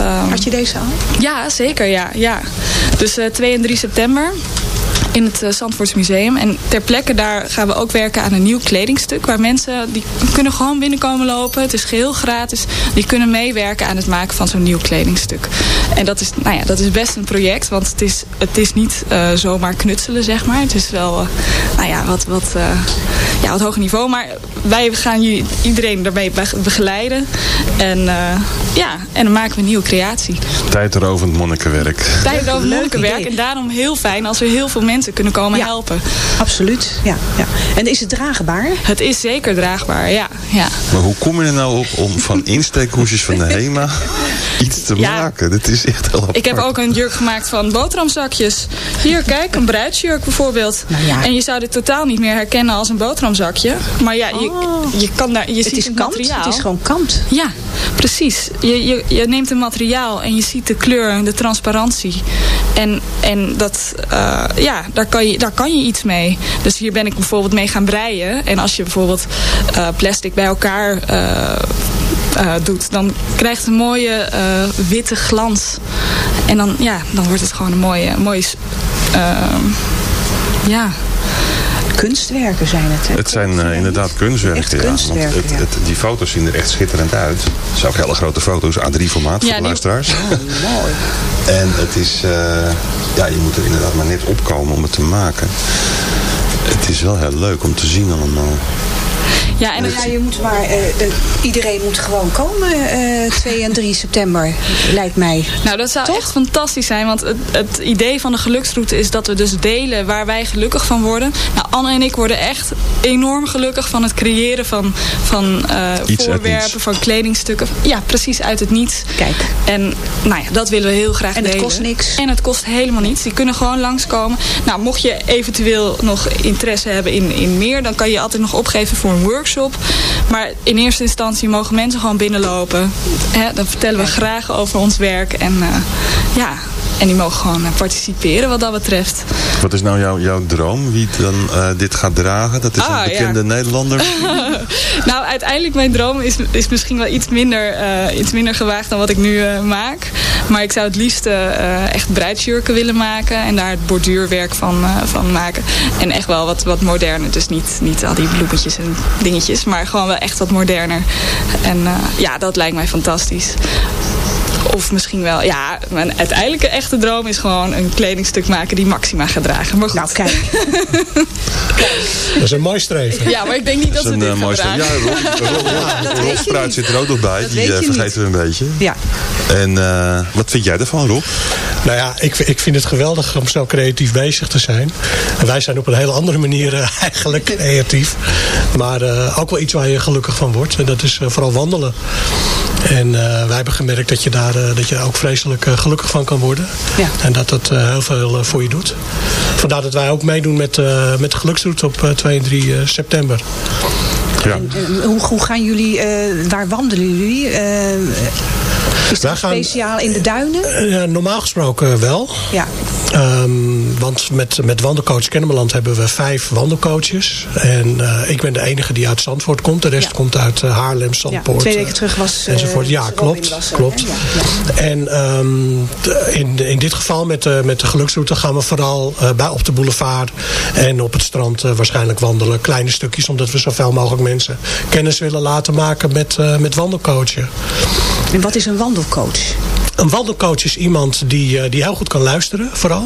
Ehm, Had je deze al? ja, zeker. Ja, ja. Dus eh 2 en 3 september in het uh, Zandvoorts Museum. En ter plekke daar gaan we ook werken aan een nieuw kledingstuk. Waar mensen, die kunnen gewoon binnenkomen lopen. Het is geheel gratis. Die kunnen meewerken aan het maken van zo'n nieuw kledingstuk. En dat is, nou ja, dat is best een project. Want het is, het is niet uh, zomaar knutselen, zeg maar. Het is wel, uh, nou ja, wat, wat, uh, ja, wat hoger niveau. Maar wij gaan jullie, iedereen daarbij begeleiden. En ja, en dan maken we een nieuwe creatie. Tijdrovend monnikenwerk. Tijdrovend monnikenwerk. En daarom heel fijn als er heel veel mensen kunnen komen ja, helpen. Absoluut, ja, ja. En is het draagbaar? Het is zeker draagbaar, ja. ja. Maar hoe kom je er nou op om van insteekhoesjes van de HEMA iets te ja. maken? Dat is echt heel apart. Ik heb ook een jurk gemaakt van boterhamzakjes. Hier, kijk, een bruidsjurk bijvoorbeeld. Nou ja. En je zou dit totaal niet meer herkennen als een boterhamzakje. Maar ja, je, oh. je kan daar, je het ziet is het kant, materiaal. Het is gewoon kant. Ja, precies. Je, je, je neemt een materiaal en je ziet de kleur, de transparantie. En, en dat, uh, ja, daar kan, je, daar kan je iets mee. Dus hier ben ik bijvoorbeeld mee gaan breien. En als je bijvoorbeeld uh, plastic bij elkaar uh, doet, dan krijgt het een mooie witte glans. En dan, ja, dan wordt het gewoon een mooie, mooie ja, kunstwerken zijn het. Hè? Het zijn uh, inderdaad kunstwerken. Echt kunstwerken, ja, want het, het, die foto's zien er echt schitterend uit. Het zijn ook hele grote foto's, A3 formaat voor ja, de luisteraars. Oh, mooi. En het is, uh, ja, je moet er inderdaad maar net opkomen om het te maken. Het is wel heel leuk om te zien allemaal. Ja, en Nou ja, je moet maar, eh, iedereen moet gewoon komen eh 2 en 3 september, lijkt mij. Nou, dat zou echt fantastisch zijn. Want het, het idee van de geluksroute is dat we dus delen waar wij gelukkig van worden. Nou, Anne en ik worden echt enorm gelukkig van het creëren van, van eh, voorwerpen, van kledingstukken. Ja, precies uit het niets. Kijk. En nou ja, dat willen we heel graag En het delen. kost niks. En het kost helemaal niets. Die kunnen gewoon langskomen. Nou, mocht je eventueel nog interesse hebben in, in meer... dan kan je altijd nog opgeven voor een workshop. Maar in eerste instantie mogen mensen gewoon binnenlopen. Dan vertellen we graag over ons werk. En eh, ja, en die mogen gewoon eh, participeren wat dat betreft. Wat is nou jouw, jouw droom? Wie dan eh, dit gaat dragen? Dat is Ah, een ja. bekende Nederlander. nou, uiteindelijk mijn droom is, is misschien wel iets minder, eh, iets minder gewaagd dan wat ik nu maak. Maar ik zou het liefst echt bruidsjurken willen maken. En daar het borduurwerk van, van maken. En echt wel wat, wat moderner. Dus niet, niet al die bloemetjes en dingetjes. Maar gewoon wel echt wat moderner. En ja, dat lijkt mij fantastisch. Of misschien wel, ja, mijn uiteindelijke echte droom is gewoon een kledingstuk maken die Maxima gaat dragen. Maar goed. Nou, kijk. Dat is een mooi streven. Ja, maar ik denk niet dat, Dat is ze een dit eh, gaan. Ja, Rob, Spruit zit er ook nog bij. Dat Die eh, vergeten we een beetje. Ja. En eh, wat vind jij ervan, Rob? Nou ja, ik, ik vind het geweldig om zo creatief bezig te zijn. En wij zijn op een hele andere manier eigenlijk creatief. Maar eh, ook wel iets waar je gelukkig van wordt. En dat is eh, vooral wandelen. En eh, wij hebben gemerkt dat je daar dat je daar ook vreselijk eh, gelukkig van kan worden. Ja. En dat dat eh, heel veel eh, voor je doet. Vandaar dat wij ook meedoen met, eh, met de geluksroute op eh, 2 en 3 eh, september. Ja. En, eh, hoe, hoe gaan jullie, eh, waar wandelen jullie? Eh, is dat speciaal in de duinen? Eh, ja, normaal gesproken wel. Ja. Ehm, want met, met Wandelcoach Kennemerland hebben we vijf wandelcoaches. En eh, ik ben de enige die uit Zandvoort komt. De rest Ja. komt uit eh, Haarlem, ja. Zandpoort. Twee eh, weken terug was enzovoort. Ja, klopt. klopt. Ja, ja. En ehm, in, in dit geval met, de met de geluksroute gaan we vooral bij, op de boulevard en op het strand waarschijnlijk wandelen. Kleine stukjes, omdat we zoveel mogelijk mensen kennis willen laten maken met, met wandelcoachen. En wat is een wandelcoach? Een wandelcoach is iemand die, die heel goed kan luisteren, vooral.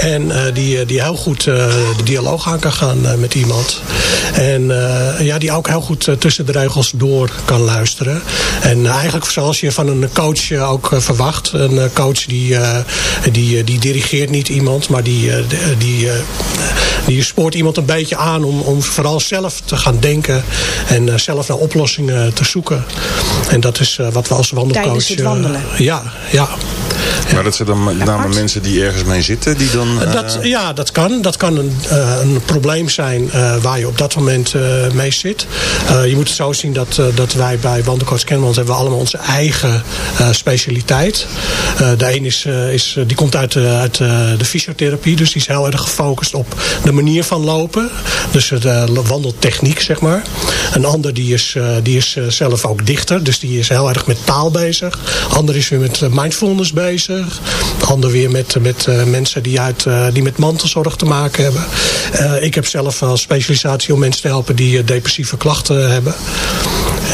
En eh, die, eh, die heel goed eh, de dialoog aan kan gaan met iemand. En eh, ja, die ook heel goed tussen de regels door kan luisteren. En eigenlijk zoals je van een coach ook verwacht. Een coach die, eh, die, die dirigeert niet iemand, maar die, eh, die, eh, die spoort iemand een beetje aan om, om vooral zelf te gaan denken. En eh, zelf naar oplossingen te zoeken. En dat is eh, wat we als wandelcoach... Tijdens het wandelen. ja, ja. Maar dat zijn dan met name mensen die ergens mee zitten, die dan... eh, Dat, ja, dat kan. Dat kan een, eh, een probleem zijn eh, waar je op dat moment eh, mee zit. Eh, je moet het zo zien dat, eh, dat wij bij Wandelcoach Kennemerland hebben we allemaal onze eigen eh, specialiteit. Eh, de een is, eh, is, eh, die komt uit, eh, uit eh, de fysiotherapie. Dus die is heel erg gefocust op de manier van lopen. Dus de wandeltechniek, zeg maar. Een ander die is, eh, die is eh, zelf ook dichter. Dus die is heel erg met taal bezig. Ander is weer met eh, mindfulness bezig. Ander weer met, met eh, mensen die, uit, eh, die met mantelzorg te maken hebben. Eh, ik heb zelf als specialisatie om mensen te helpen die eh, depressieve klachten hebben.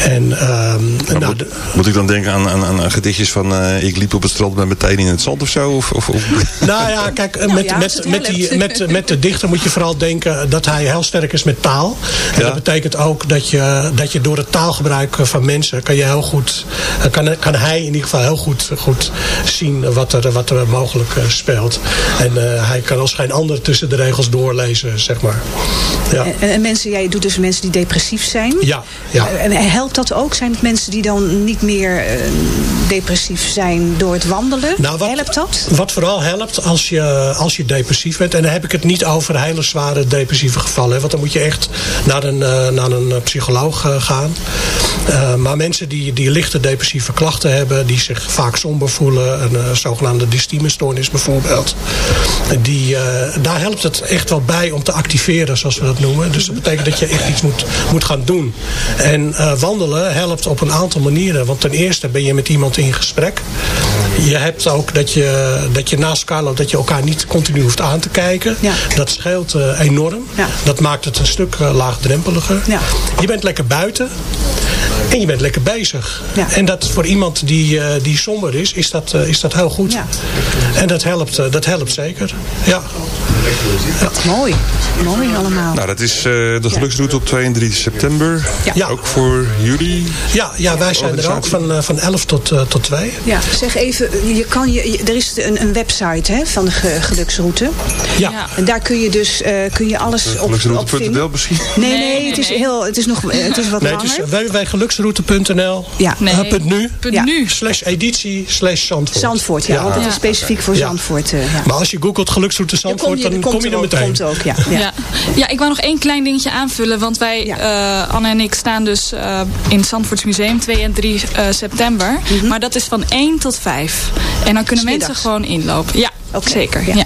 En, ehm, nou, moet, de- moet ik dan denken aan, aan, aan gedichtjes van... eh, ik liep op het strand met mijn tenen in het zand of zo? Of, of, of- Nou ja, kijk, eh, met, ja, als met, het met, die, met, met de dichter moet je vooral denken dat hij heel sterk is met taal. En Ja. dat betekent ook dat je, dat je door het taalgebruik van mensen kan je heel goed, eh, kan, kan hij in ieder geval heel goed, goed zien wat er, wat er mogelijk speelt. En eh, hij kan als geen ander tussen de regels doorlezen, zeg maar. Ja. En, en mensen, jij doet dus mensen die depressief zijn. Ja, ja. En helpt dat ook? Zijn het mensen die dan niet meer eh, depressief zijn door het wandelen? Nou, wat- helpt dat? Wat vooral helpt als je, als je depressief bent. En dan heb ik het niet over hele zware depressieve gevallen. hè, Want dan moet je echt naar een, eh, naar een eh, psycholoog gaan. Maar mensen die, die lichte depressieve klachten hebben. Die zich vaak somber voelen. Een zogenaamde dystimestoornis bijvoorbeeld. Die, daar helpt het echt wel bij om te activeren zoals we dat noemen. Dus dat betekent dat je echt iets moet, moet gaan doen. En eh, wandelen helpt op een aantal manieren. Want ten eerste ben je met iemand in gesprek. Je hebt ook dat je, dat je naast elkaar loopt, dat je elkaar niet continu hoeft aan te kijken. Ja. Dat scheelt eh, enorm. Ja. Dat maakt het een stuk eh, laagdrempeliger. Ja. Je bent lekker buiten. En je bent lekker bezig. En dat voor iemand die, eh, die somber is, is dat, is dat heel goed. En dat helpt, dat helpt zeker. Ja. Mooi. Mooi allemaal. Nou, dat is eh, de geluksroute op 2 en 3 september. Ja. Ook voor jullie? Ja, ja wij zijn er ook van, eh, van 11 tot, eh, tot 2. Ja, zeg even, je kan je, je- er is een, een website hè, van de ge- geluksroute. Ja. En daar kun je dus eh, kun je alles op, op Geluksroute.nl vinden. misschien? Nee, nee, het, is Heel, het is nog het is wat Nee, het langer. is www.geluksroute.nl Ja. Nee. punt nu. Punt Ja. nu. Slash editie slash Zandvoort. Zandvoort, ja, want het is specifiek voor Ja. Zandvoort. eh, ja. Maar als je googelt geluksroute Zandvoort, je- dan kom je er meteen. komt ook, ja. Ja. Ja. ik wou nog één klein dingetje aanvullen. Want wij, eh, Anne en ik, staan dus eh, in het Zandvoorts Museum 2 en 3 eh, september. Maar dat is van 1 tot 5. En dan kunnen mensen gewoon inlopen. Ja, zeker. Ja.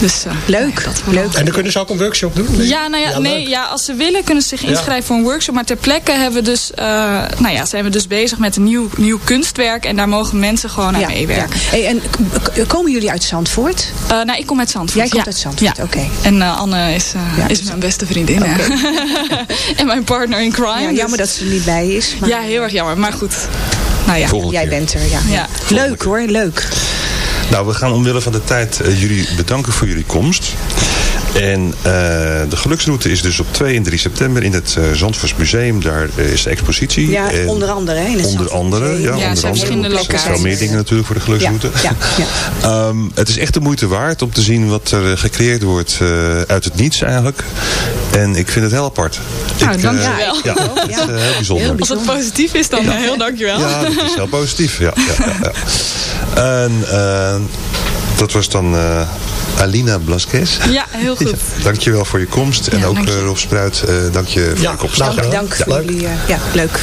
Dus, eh, leuk, leuk. En dan kunnen ze ook een workshop doen? Ja, nou ja, nee, ja, als ze willen kunnen ze zich Ja. inschrijven voor een workshop. Maar ter plekke hebben we dus, eh, nou ja, zijn we dus bezig met een nieuw, nieuw kunstwerk. En daar mogen mensen gewoon aan meewerken. Hey, en komen jullie uit Zandvoort? Eh, nou, ik kom uit Zandvoort. Jij komt ja. uit Zandvoort, oké. En Anne is, eh, is mijn beste vriendin. en mijn partner in crime. Ja, dus- jammer dat ze er niet bij is. Maar Ja, heel erg jammer. Maar goed. Nou ja. Volgende jij keer. bent er, ja. Ja. Leuk hoor, leuk. Nou, we gaan omwille van de tijd eh, jullie bedanken voor jullie komst. En eh, de geluksroute is dus op 2 en 3 september in het uh, Zandvoors Museum. Daar eh, is de expositie. Ja, En onder andere. Hè, het Onder andere, ja. Ja, er onder zijn andere. verschillende Er zijn wel meer dingen natuurlijk voor de geluksroute. Ja, ja, ja. Ehm, het is echt de moeite waard om te zien wat er gecreëerd wordt eh, uit het niets eigenlijk. En ik vind het heel apart. Nou, ik, dankjewel. ja, het is heel bijzonder. Als het positief is, dan heel dankjewel. Ja, dat is heel positief. Ja, ja, ja, ja. En dat was dan eh, Alina Blasquez. Ja, heel goed. Dankjewel voor je komst. En Ja, ook eh, Rob Spruit, eh, dank je voor Ja, je komst. dank Dank, Ja. dank voor Leuk. jullie. ja, leuk.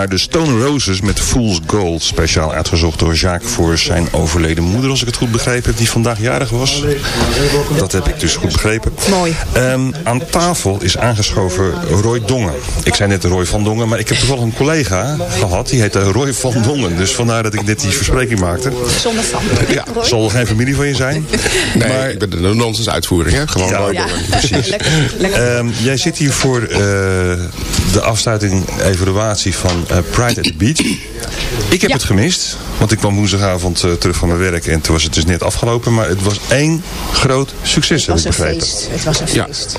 Naar de Stone Roses met Fool's Gold. Speciaal uitgezocht door Jacques voor zijn overleden moeder, als ik het goed begrepen heb, die vandaag jarig was. Dat heb ik dus goed begrepen. Mooi. Ehm, aan tafel is aangeschoven Roy Dongen. Ik zei net Roy van Dongen, maar ik heb toevallig een collega gehad, die heette Roy van Dongen. Dus vandaar dat ik net die verspreking maakte. Zonder van. Ja, zal er geen familie van je zijn? Nee, Maar- ik ben de nonsens uitvoering, hè? Gewoon Ja. Roy Ja, Dongen, precies. lekker. lekker. Ehm, jij zit hier voor eh, de afsluiting evaluatie van eh, Pride at the Beach. Ik heb Ja. het gemist, want ik kwam woensdagavond eh, terug van mijn werk en toen was het dus net afgelopen. Maar het was één groot succes, heb Het ik was een begrepen. feest. Het was een Ja. feest.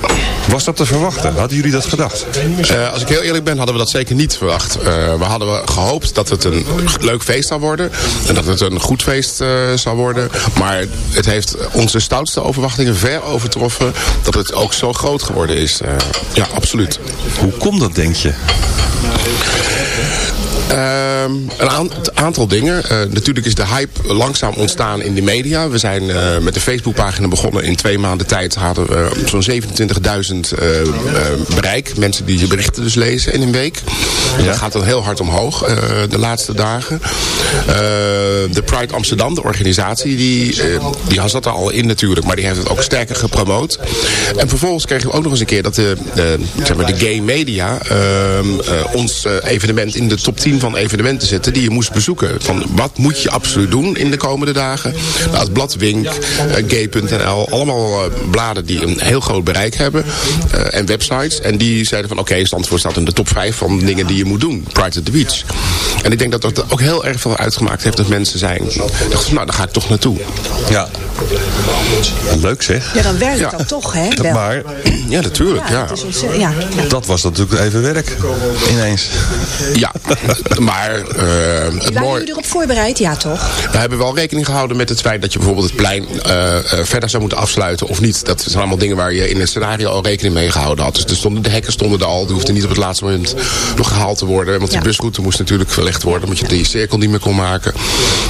Was dat te verwachten? Hadden jullie dat gedacht? Eh, als ik heel eerlijk ben, hadden we dat zeker niet verwacht. Eh, we hadden gehoopt dat het een leuk feest zou worden. En dat het een goed feest eh, zou worden. Maar het heeft onze stoutste overwachtingen ver overtroffen. Dat het ook zo groot geworden is. Eh, ja, absoluut. Hoe komt dat, denk je? Ehm, een aan- aantal dingen. Eh, natuurlijk is de hype langzaam ontstaan in de media. We zijn eh, met de Facebookpagina begonnen. In twee maanden tijd hadden we zo'n 27.000 eh, bereik. Mensen die je berichten dus lezen in een week. Dat gaat dan heel hard omhoog de laatste dagen. De Pride Amsterdam, de organisatie, die, die zat er al in natuurlijk. Maar die heeft het ook sterker gepromoot. En vervolgens kregen we ook nog eens een keer dat de, de, zeg maar de gay media ehm, eh, ons evenement in de top 10 van evenementen zetten die je moest bezoeken. Van wat moet je absoluut doen in de komende dagen? Nou, het blad Wink, eh, gay.nl, allemaal eh, bladen die een heel groot bereik hebben. eh, en websites. En die zeiden van oké, Zandvoort staat in de top 5 van dingen die je moet doen. Pride at the Beach. En ik denk dat dat ook heel erg veel uitgemaakt heeft dat mensen zijn. Ik dacht van nou, daar ga ik toch naartoe. Ja. Leuk zeg. Ja, dan werkt Ja. het dan toch, hè? Wel. Maar Ja, natuurlijk. Ja. dat was natuurlijk even werk. Ineens. ja. maar eh, het Waren jullie erop voorbereid? Ja, toch? We hebben wel rekening gehouden met het feit dat je bijvoorbeeld het plein eh, eh, verder zou moeten afsluiten of niet. Dat zijn allemaal dingen waar je in het scenario al rekening mee gehouden had. Dus er stonden, de hekken stonden er al. Die hoefden niet op het laatste moment nog gehaald te worden. Want Ja. de busroute moest natuurlijk verlegd worden. Omdat je die cirkel niet meer kon maken.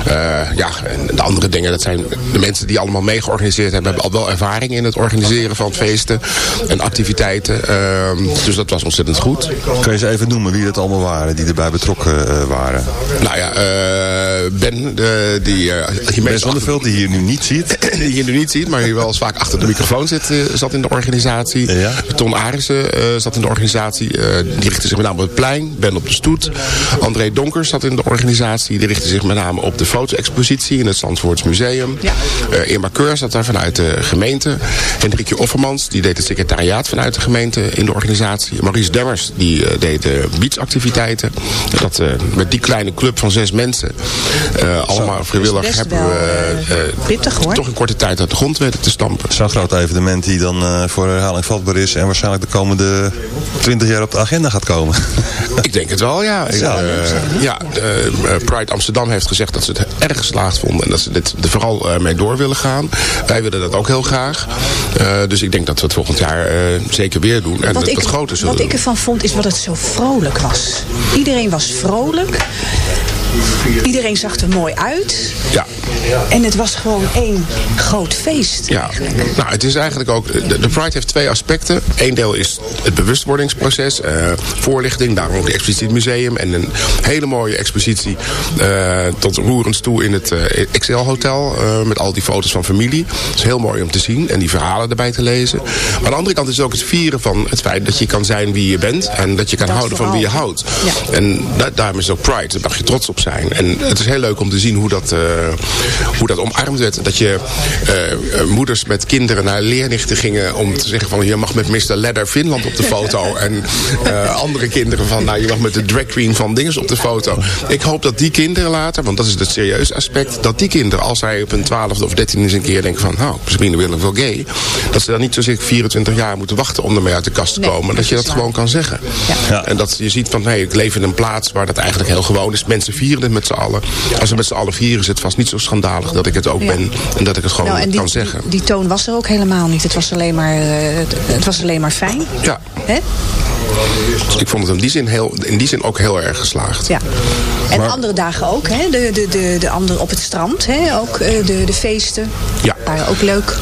Eh, ja, en de andere dingen, dat zijn de mensen die allemaal mee georganiseerd hebben. Hebben al wel ervaring in het organiseren van feesten en activiteiten. Ehm, dus dat was ontzettend goed. Kun je eens even noemen wie dat allemaal waren die erbij betrokken eh, waren? Nou ja, eh, Ben, die... eh, die Ben Zonneveld, die je hier nu niet ziet. die je nu niet ziet, maar die wel eens vaak achter de microfoon zit, eh, zat in de organisatie. Ja. Ton Arissen eh, zat in de organisatie. eh, die richtte zich met name op het plein. Ben op de stoet. André Donkers zat in de organisatie. Die richtte zich met name op de foto-expositie in het Zandvoorts Museum. Ja. Eh, Irma Keur zat daar vanuit de gemeente. Hendrikje Offermans, die deed het secretariaat vanuit de gemeente in de organisatie. Maurice Demmers, die eh, deed de beachactiviteiten. Dat, eh, met die kleine club van zes mensen, eh, allemaal vrijwillig, hebben we eh, pittig, hoor. toch in korte tijd uit de grond weten te stampen. Zo'n groot evenement die dan eh, voor herhaling vatbaar is en waarschijnlijk de komende 20 jaar op de agenda gaat komen. Ik denk het wel, ja. Eh, ja, eh, Pride Amsterdam heeft gezegd dat ze het erg geslaagd vonden. En dat ze dit er vooral mee door willen gaan. Wij willen dat ook heel graag. Eh, dus ik denk dat we het volgend jaar eh, zeker weer doen. En Wat, dat ik, het groter zullen wat ik ervan vond is wat het zo vrolijk was. Iedereen was vrolijk. Iedereen zag er mooi uit. Ja. En het was gewoon één groot feest. Ja, nou, het is eigenlijk ook. De, de Pride heeft twee aspecten. Eén deel is het bewustwordingsproces, eh, voorlichting, daarom ook de expositie in het museum. En een hele mooie expositie eh, tot roerends toe in het eh, XL Hotel. met al die foto's van familie. Het is heel mooi om te zien en die verhalen erbij te lezen. Maar aan de andere kant is het ook het vieren van het feit dat je kan zijn wie je bent. En dat je kan Dat houden van wie je houdt. En da daarom is het ook Pride. Daar mag je trots op zijn. En het is heel leuk om te zien hoe dat, eh, hoe dat omarmd werd. Dat je eh, eh, moeders met kinderen naar leernichten gingen om te zeggen van je mag met Mr. Ledder Finland op de foto. En eh, andere kinderen van nou je mag met de drag queen van dinges op de foto. Ik hoop dat die kinderen later, want dat is het serieuze aspect, dat die kinderen als zij op hun twaalfde of dertiende eens een keer denken van nou misschien willen we wel gay. Dat ze dan niet zozeer 24 jaar moeten wachten om ermee uit de kast te Nee, komen. dat Dat je dat waar. gewoon kan zeggen. Ja. En dat je ziet van, nee, ik leef in een plaats waar dat eigenlijk heel gewoon is. Mensen vieren met z'n allen. Als we met z'n allen vieren, is het vast niet zo schandalig dat ik het ook ben. En dat ik het gewoon Nou, die, kan zeggen. Die, die toon was er ook helemaal niet. Het was alleen maar, eh, het, was alleen maar fijn. Ja, Hè? dus ik vond het in die zin, heel, in die zin ook heel erg geslaagd. Ja. En andere dagen ook, hè? De, de, de, de andere op het strand, hè? Ook eh, de, de feesten. Ja. Waren ook leuk.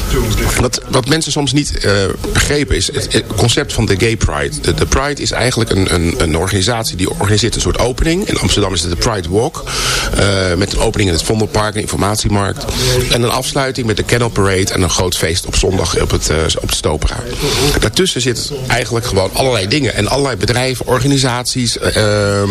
Wat, wat mensen soms niet eh, begrepen is het, het concept van de Gay Pride. De, de Pride is eigenlijk een, een, een organisatie die organiseert een soort opening. In Amsterdam is het de Pride Walk. Eh, met een opening in het Vondelpark, een informatiemarkt. En een afsluiting met de Kennel Parade en een groot feest op zondag op, het, eh, op de Stopera. Daartussen zit eigenlijk gewoon allerlei dingen. En allerlei bedrijven, organisaties, eh, ehm,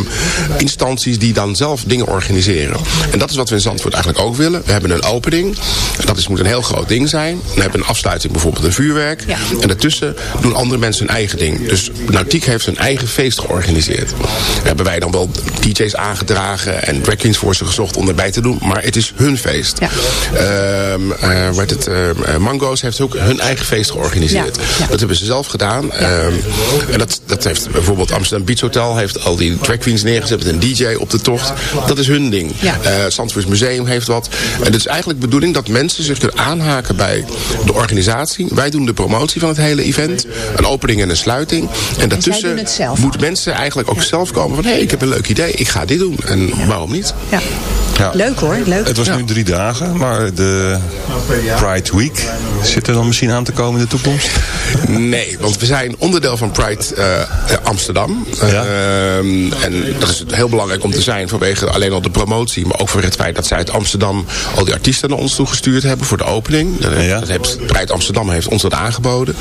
instanties die dan zelf dingen organiseren. En dat is wat we in Zandvoort eigenlijk ook willen. We hebben een opening. Dat is, moet een heel groot ding zijn. Dan hebben we een afsluiting, bijvoorbeeld een vuurwerk. En daartussen doen andere mensen hun eigen ding. Dus Nautiek heeft een eigen feest georganiseerd. Daar hebben wij dan wel DJ's aangedragen en drag queens voor ze gezocht om erbij te doen. Maar het is hun feest. Ehm, eh, wat het, ehm, eh, Mango's heeft ook hun eigen feest georganiseerd. Dat hebben ze zelf gedaan. Ehm, en dat, dat heeft bijvoorbeeld Amsterdam Beach Hotel heeft al die drag queens neergezet met een DJ op de tocht. Dat is hun ding. Eh Zandvoorts Museum heeft wat. En het is eigenlijk de bedoeling dat mensen zich kunnen aanhaken bij de organisatie. Wij doen de promotie van het hele event. Een opening en een sluiting. En daartussen moeten mensen eigenlijk ook zelf komen van... hé, hey, ik heb een leuk idee, ik ga dit doen. En waarom niet? Ja. Ja. Leuk hoor, leuk. Het was nu drie dagen, maar de Pride Week zit er dan misschien aan te komen in de toekomst? Nee, want we zijn onderdeel van Pride eh, Amsterdam. Ehm, en dat is heel belangrijk om te zijn vanwege alleen al de promotie. Maar ook voor het feit dat zij uit Amsterdam al die artiesten naar ons toegestuurd hebben voor de opening. Dat, dat heeft, Pride Amsterdam heeft ons dat aangeboden.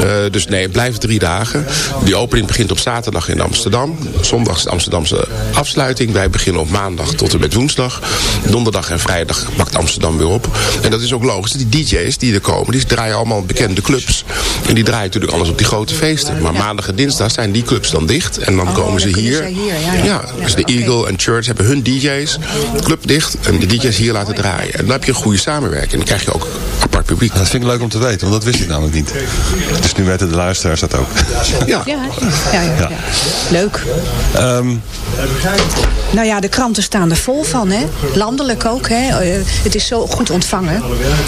Eh, dus nee, het blijft drie dagen. Die opening begint op zaterdag in Amsterdam. Zondag is de Amsterdamse afsluiting. Wij beginnen op maandag tot en met woensdag. Donderdag en vrijdag pakt Amsterdam weer op. En dat is ook logisch. Die DJ's die er komen, die draaien allemaal bekende clubs. En die draaien natuurlijk alles op die grote feesten. Maar maandag en dinsdag zijn die clubs dan dicht. En dan komen ze hier. Ja, dus de Eagle en Church hebben hun DJ's. Club dicht en de DJ's hier laten draaien. En dan heb je een goede samenwerking. En dan krijg je ook publiek. Dat vind ik leuk om te weten, want dat wist ik namelijk niet. Dus nu weten de luisteraars dat ook. Ja. Ja, ja, ja, ja. Leuk. Ehm, Nou ja, de kranten staan er vol van, hè? Landelijk ook, hè? Eh, Het is zo goed ontvangen.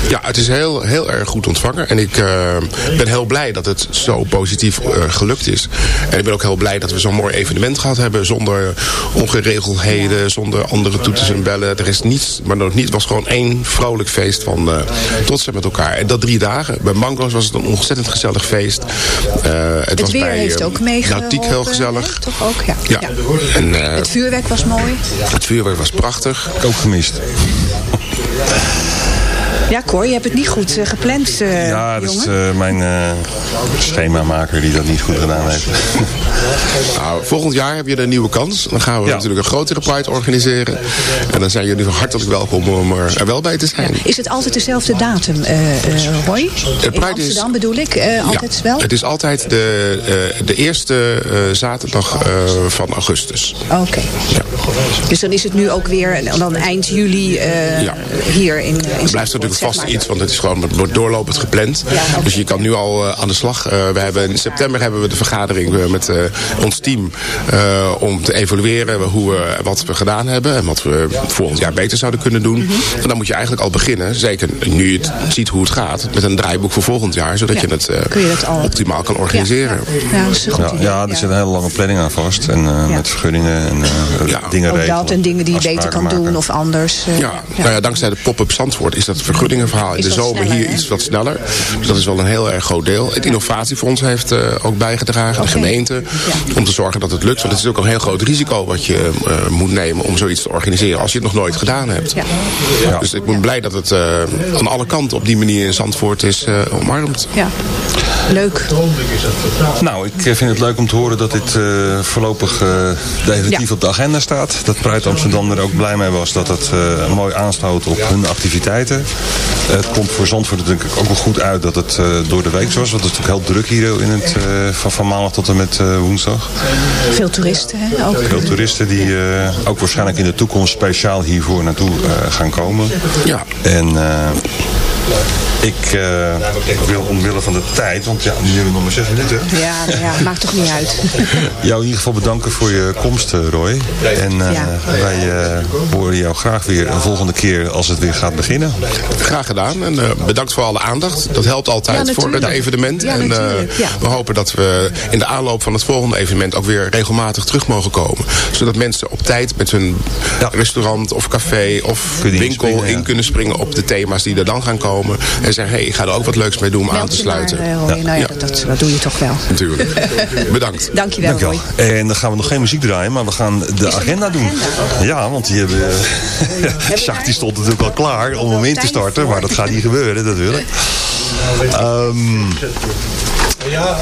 Ja, het is heel, heel erg goed ontvangen. En ik eh, ben heel blij dat het zo positief eh, gelukt is. En ik ben ook heel blij dat we zo'n mooi evenement gehad hebben. Zonder ongeregeldheden, zonder andere toeters en bellen. Er is niets, maar nog niet. Het was gewoon één vrolijk feest van uh, trots zijn met elkaar. En dat drie dagen. Bij Mango's was het een ontzettend gezellig feest. Eh, het, Het was weer bij, heeft eh, ook meegeholpen. Nautiek heel gezellig. hè? Toch ook, ja. Ja. En, eh, Het vuurwerk was mooi. het vuurwerk was prachtig. ook gemist. Ja, Cor, je hebt het niet goed eh, gepland, eh, Ja, dat is eh, mijn eh, schemamaker die dat niet goed gedaan heeft. Nou, volgend jaar heb je een nieuwe kans. Dan gaan we natuurlijk een grotere Pride organiseren. En dan zijn jullie van hartelijk welkom om er wel bij te zijn. Is het altijd dezelfde datum, eh, eh, Roy? In Pride is- Amsterdam bedoel ik, eh, altijd Ja, wel? Het is altijd de, eh, de eerste eh, zaterdag eh, van augustus. Oké. Dus dan is het nu ook weer dan eind juli eh, Ja. hier in, in Het blijft Zandvoort, zeg vast maar. iets, want het is gewoon het wordt doorlopend gepland. Dus je kan nu al eh, aan de slag. Eh, we hebben, in september hebben we de vergadering eh, met eh, ons team eh, om te evalueren hoe we, wat we gedaan hebben en wat we volgend jaar beter zouden kunnen doen. Mhm. En dan moet je eigenlijk al beginnen, zeker nu je het ziet hoe het gaat, met een draaiboek voor volgend jaar, zodat Ja. je het eh, je al- optimaal kan organiseren. Ja, dat is een goed Ja, idee. ja, er zit een hele lange planning aan vast. En eh, met vergunningen en eh, dingen Ook regelen. dat en dingen die je beter kan doen of anders. eh, Ja, Nou ja, dankzij de pop-up Zandvoort is dat in de zomer sneller, hier hè? iets wat sneller. Dus dat is wel een heel erg groot deel. Het innovatiefonds heeft eh, ook bijgedragen, de gemeente, om te zorgen dat het lukt. Want het is ook een heel groot risico wat je eh, moet nemen om zoiets te organiseren als je het nog nooit gedaan hebt. Dus ik ben blij dat het eh, aan alle kanten op die manier in Zandvoort is eh, omarmd. Ja, leuk. Nou, ik vind het leuk om te horen dat dit eh, voorlopig eh, definitief op de agenda staat. Dat Pride Amsterdam er ook blij mee was dat het eh, mooi aansloot op hun activiteiten. Het komt voor Zandvoort natuurlijk ook wel goed uit dat het eh, door de week was. Want het is natuurlijk heel druk hier in het, eh, van, van maandag tot en met eh, woensdag. Veel toeristen, hè? Ook. Veel toeristen die eh, ook waarschijnlijk in de toekomst speciaal hiervoor naartoe eh, gaan komen. Ja. En eh, Ik eh, wil omwille van de tijd, want ja, nu hebben we nog maar zes minuten. Ja, ja, maakt toch niet uit. Jou in ieder geval bedanken voor je komst, eh, Roy. En eh, Ja. wij eh, horen jou graag weer een volgende keer als het weer gaat beginnen. Graag gedaan en eh, bedankt voor alle aandacht. Dat helpt altijd Ja, voor het evenement. Ja, en eh, we hopen dat we in de aanloop van het volgende evenement ook weer regelmatig terug mogen komen. Zodat mensen op tijd met hun restaurant of café of winkel in kunnen springen op de thema's die er dan gaan komen. En zeggen, hé, hey, ik ga er ook wat leuks mee doen om aan te maar, sluiten. eh, Roy. Nou ja, dat, dat, dat doe je toch wel. Natuurlijk. Bedankt. Dankjewel. Dankjewel. En dan gaan we nog geen muziek draaien, maar we gaan de agenda doen. Ja, want die hebben... Jacques die stond natuurlijk al klaar om hem in te starten, maar dat gaat niet gebeuren natuurlijk. Ehm,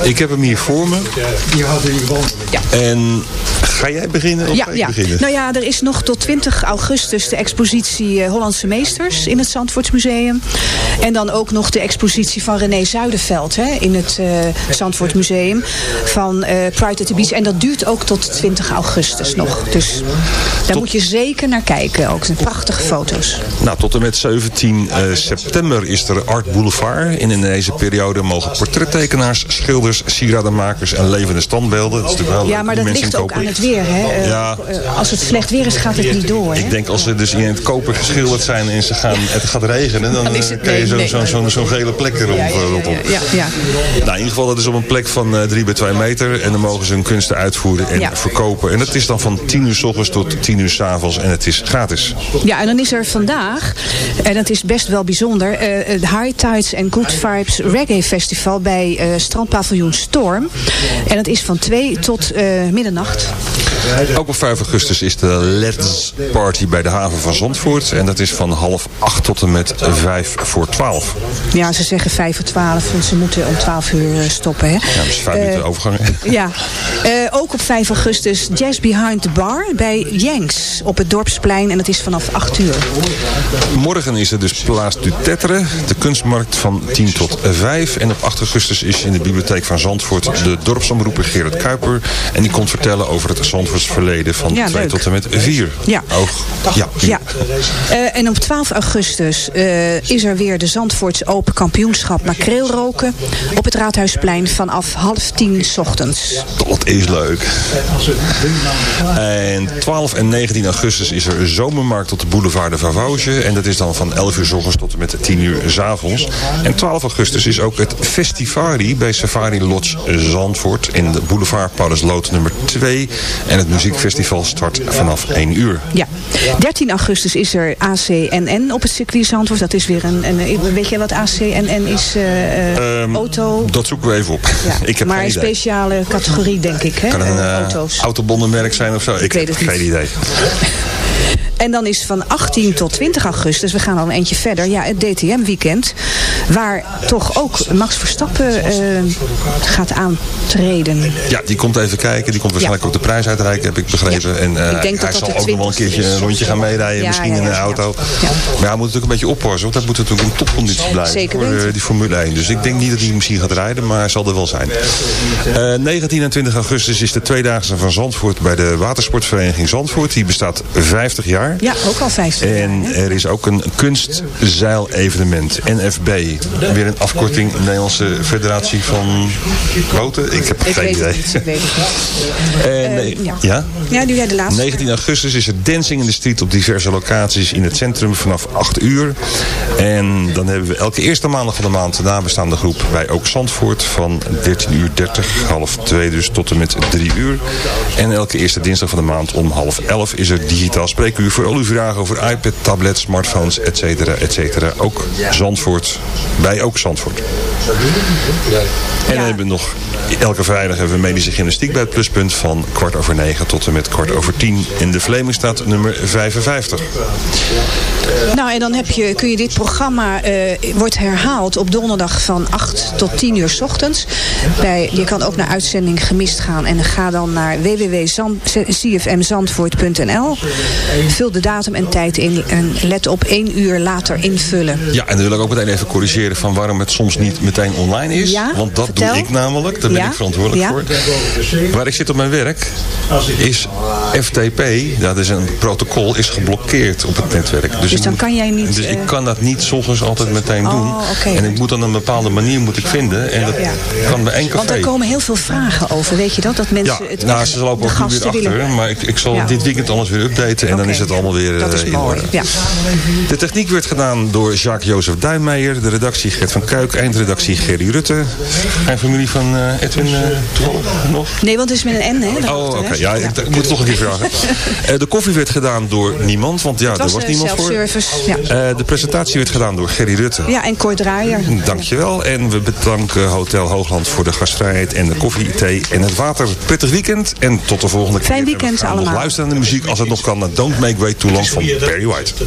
ik heb hem hier voor me. En ga jij beginnen of Ja, ja. beginnen? Nou ja, er is nog tot 20 augustus de expositie eh, Hollandse Meesters in het Zandvoortsmuseum. En dan ook nog de expositie van René Zuiderveld hè, in het eh Zandvoortmuseum van eh, Pride at the Beach. En dat duurt ook tot 20 augustus nog. Dus daar moet je zeker naar kijken. Ook zijn prachtige foto's. Nou, tot en met 17 eh, september is er Art Boulevard. En in deze periode mogen portrettekenaars, schilders, sieradenmakers en levende standbeelden. Dat is natuurlijk wel Ja, maar dat ligt ook aan het weer. Hè. Eh, Ja. Als het slecht weer is, gaat het niet door. Hè? Ik denk als ze dus in het koper geschilderd zijn en ze gaan, het gaat regenen, dan, Dan eh, het- krijg je nee, zo'n nee. zo'n zo'n gele plek erop. Ja, ja, eh, ja, rondom. ja, ja. Nou, in ieder geval, dat is op een plek van eh 3 bij 2 meter. En dan mogen ze hun kunsten uitvoeren en Ja. verkopen. En dat is dan van 10 uur s ochtends tot 10 uur s avonds. En het is gratis. Ja, en dan is er vandaag, en dat is best wel bijzonder, eh, het High Tides and Good Vibes Reggae Festival bij eh strandpaviljoen Storm. En dat is van 2 tot eh, middernacht. Ook op 5 augustus is de Let's Party bij de haven van Zandvoort. En dat is van half 8 tot en met 5 voor 12. Ja, ze zeggen 5 voor 12, want ze moeten om 12 uur eh, stoppen. Hè? Ja, dus 5 Eh, minuten overgang. Ja, Eh, ook op 5 augustus Jazz Behind the Bar bij Yanks op het Dorpsplein. En dat is vanaf 8 uur. Morgen is er dus Place du Tetre, de kunstmarkt van 10 tot 5. En op 8 augustus is in de bibliotheek van Zandvoort de dorpsomroeper Gerard Kuiper. En die komt vertellen over het Zandvoorts verleden van Ja, 2 leuk. tot en met 4. Ja. Oog. Ja. Ja. Eh, en op 12 augustus eh, is er weer de Zandvoorts Open Kampioenschap makreelroken op het Raadhuisplein vanaf half tien 's ochtends. Dat is leuk. En 12 en 19 augustus is er zomermarkt op de boulevard de Vavauge. En dat is dan van 11 uur s ochtends tot en met 10 uur s avonds. En 12 augustus is ook het Festivari bij Safari Lodge Zandvoort. In de boulevard Paulus Lood nummer 2. En het muziekfestival start vanaf 1 uur. Ja. 13 augustus is er ACNN op het circuit Zandvoort. Dat is weer een, een weet je wat ACNN is? eh, Ehm, auto. Dat zoeken we even op. Ik heb maar geen een speciale categorie, denk ik. Hè? Kan een eh, auto's. autobondenmerk zijn of zo? Ik, weet heb het geen niet. idee. En dan is van 18 tot 20 augustus, we gaan al een eentje verder, ja, het DTM-weekend. Waar toch ook Max Verstappen eh, gaat aantreden. Ja, die komt even kijken. Die komt waarschijnlijk ook de prijs uitreiken, heb ik begrepen. En eh, Ik denk dat hij dat zal ook nog wel een 20 keertje een rondje gaan meerijden. Ja, misschien in een auto. Ja. Maar hij moet natuurlijk een beetje oppassen. Want hij moet natuurlijk in topconditie blijven Zeker voor eh, die Formule 1. Dus ik denk niet dat hij misschien gaat rijden, maar hij zal er wel zijn. Eh 19 en 20 augustus is de tweedaagse van Zandvoort bij de watersportvereniging Zandvoort. Die bestaat 50 jaar. Ja, ook al 50 jaar. En hè? er is ook een kunstzeilevenement, NFB. Weer een afkorting, Nederlandse Federatie van Boten. Ik heb Ik geen idee. het ik weet het niet. En, nee, ja. ja? Ja, doe jij de laatste? 19 augustus is er dancing in de street op diverse locaties in het centrum vanaf 8 uur. En dan hebben we elke eerste maandag van de maand de nabestaande groep bij Ook Zandvoort van 13 uur 30, half 2 dus tot en met 3 uur. En elke eerste dinsdag van de maand om half 11 is er digitaal spreekuur voor al uw vragen over iPad, tablet, smartphones, et cetera, et cetera. Ook Zandvoort, bij Ook Zandvoort. En dan hebben we nog, elke vrijdag hebben we medische gymnastiek bij het pluspunt van kwart over negen tot en met kwart over tien in de Vlemingstraat nummer 55. Nou, en dan heb je, kun je dit programma, eh, wordt herhaald op donderdag van 8 tot 10 uur 's ochtends. Bij, je kan ook naar uitzending gemist gaan en ga dan naar www.cfmzandvoort.nl. Vul de datum en tijd in en let op één uur later invullen. Ja, en dan wil ik ook meteen even corrigeren van waarom het soms niet meteen online is. Ja, Want dat vertel. doe ik namelijk. Dan ben ik verantwoordelijk voor. Waar ik zit op mijn werk is FTP, dat is een protocol, is geblokkeerd op het netwerk. Dus ik dan moet- kan jij niet, Dus ik eh, kan dat niet 's ochtends altijd meteen Oh, doen. En ik moet dan een bepaalde manier moet ik vinden. En dat kan bij één Want er komen heel veel vragen over, weet je dat? Dat mensen Ja, het nou, ze lopen ook nu weer achter. willen. Maar ik, ik zal dit weekend alles weer updaten. En dan is het allemaal weer Dat is eh, in mooi, orde. ja. De techniek werd gedaan door Jacques-Jozef Duinmeijer. De redactie Gert van Kuik. Eindredactie Gerry Rutte. Geen familie van eh, Edwin eh, toevallig nog? Nee, want het is met een N, hè? Oh, oké. Ja, ik, ik moet het nog een keer vragen. Eh, de koffie werd gedaan door niemand, want ja, Het er was, niemand voor. ja. Eh, de presentatie werd gedaan door Gerry Rutte. Ja, en Cor Draaier. Dankjewel. En we bedanken Hotel Hoogland voor de gastvrijheid en de koffie, thee en het water. Prettig weekend en tot de volgende keer. Fijn En we weekend gaan nog allemaal. luisteren naar de muziek als het nog kan naar Don't Make Way Too Long van Barry White. We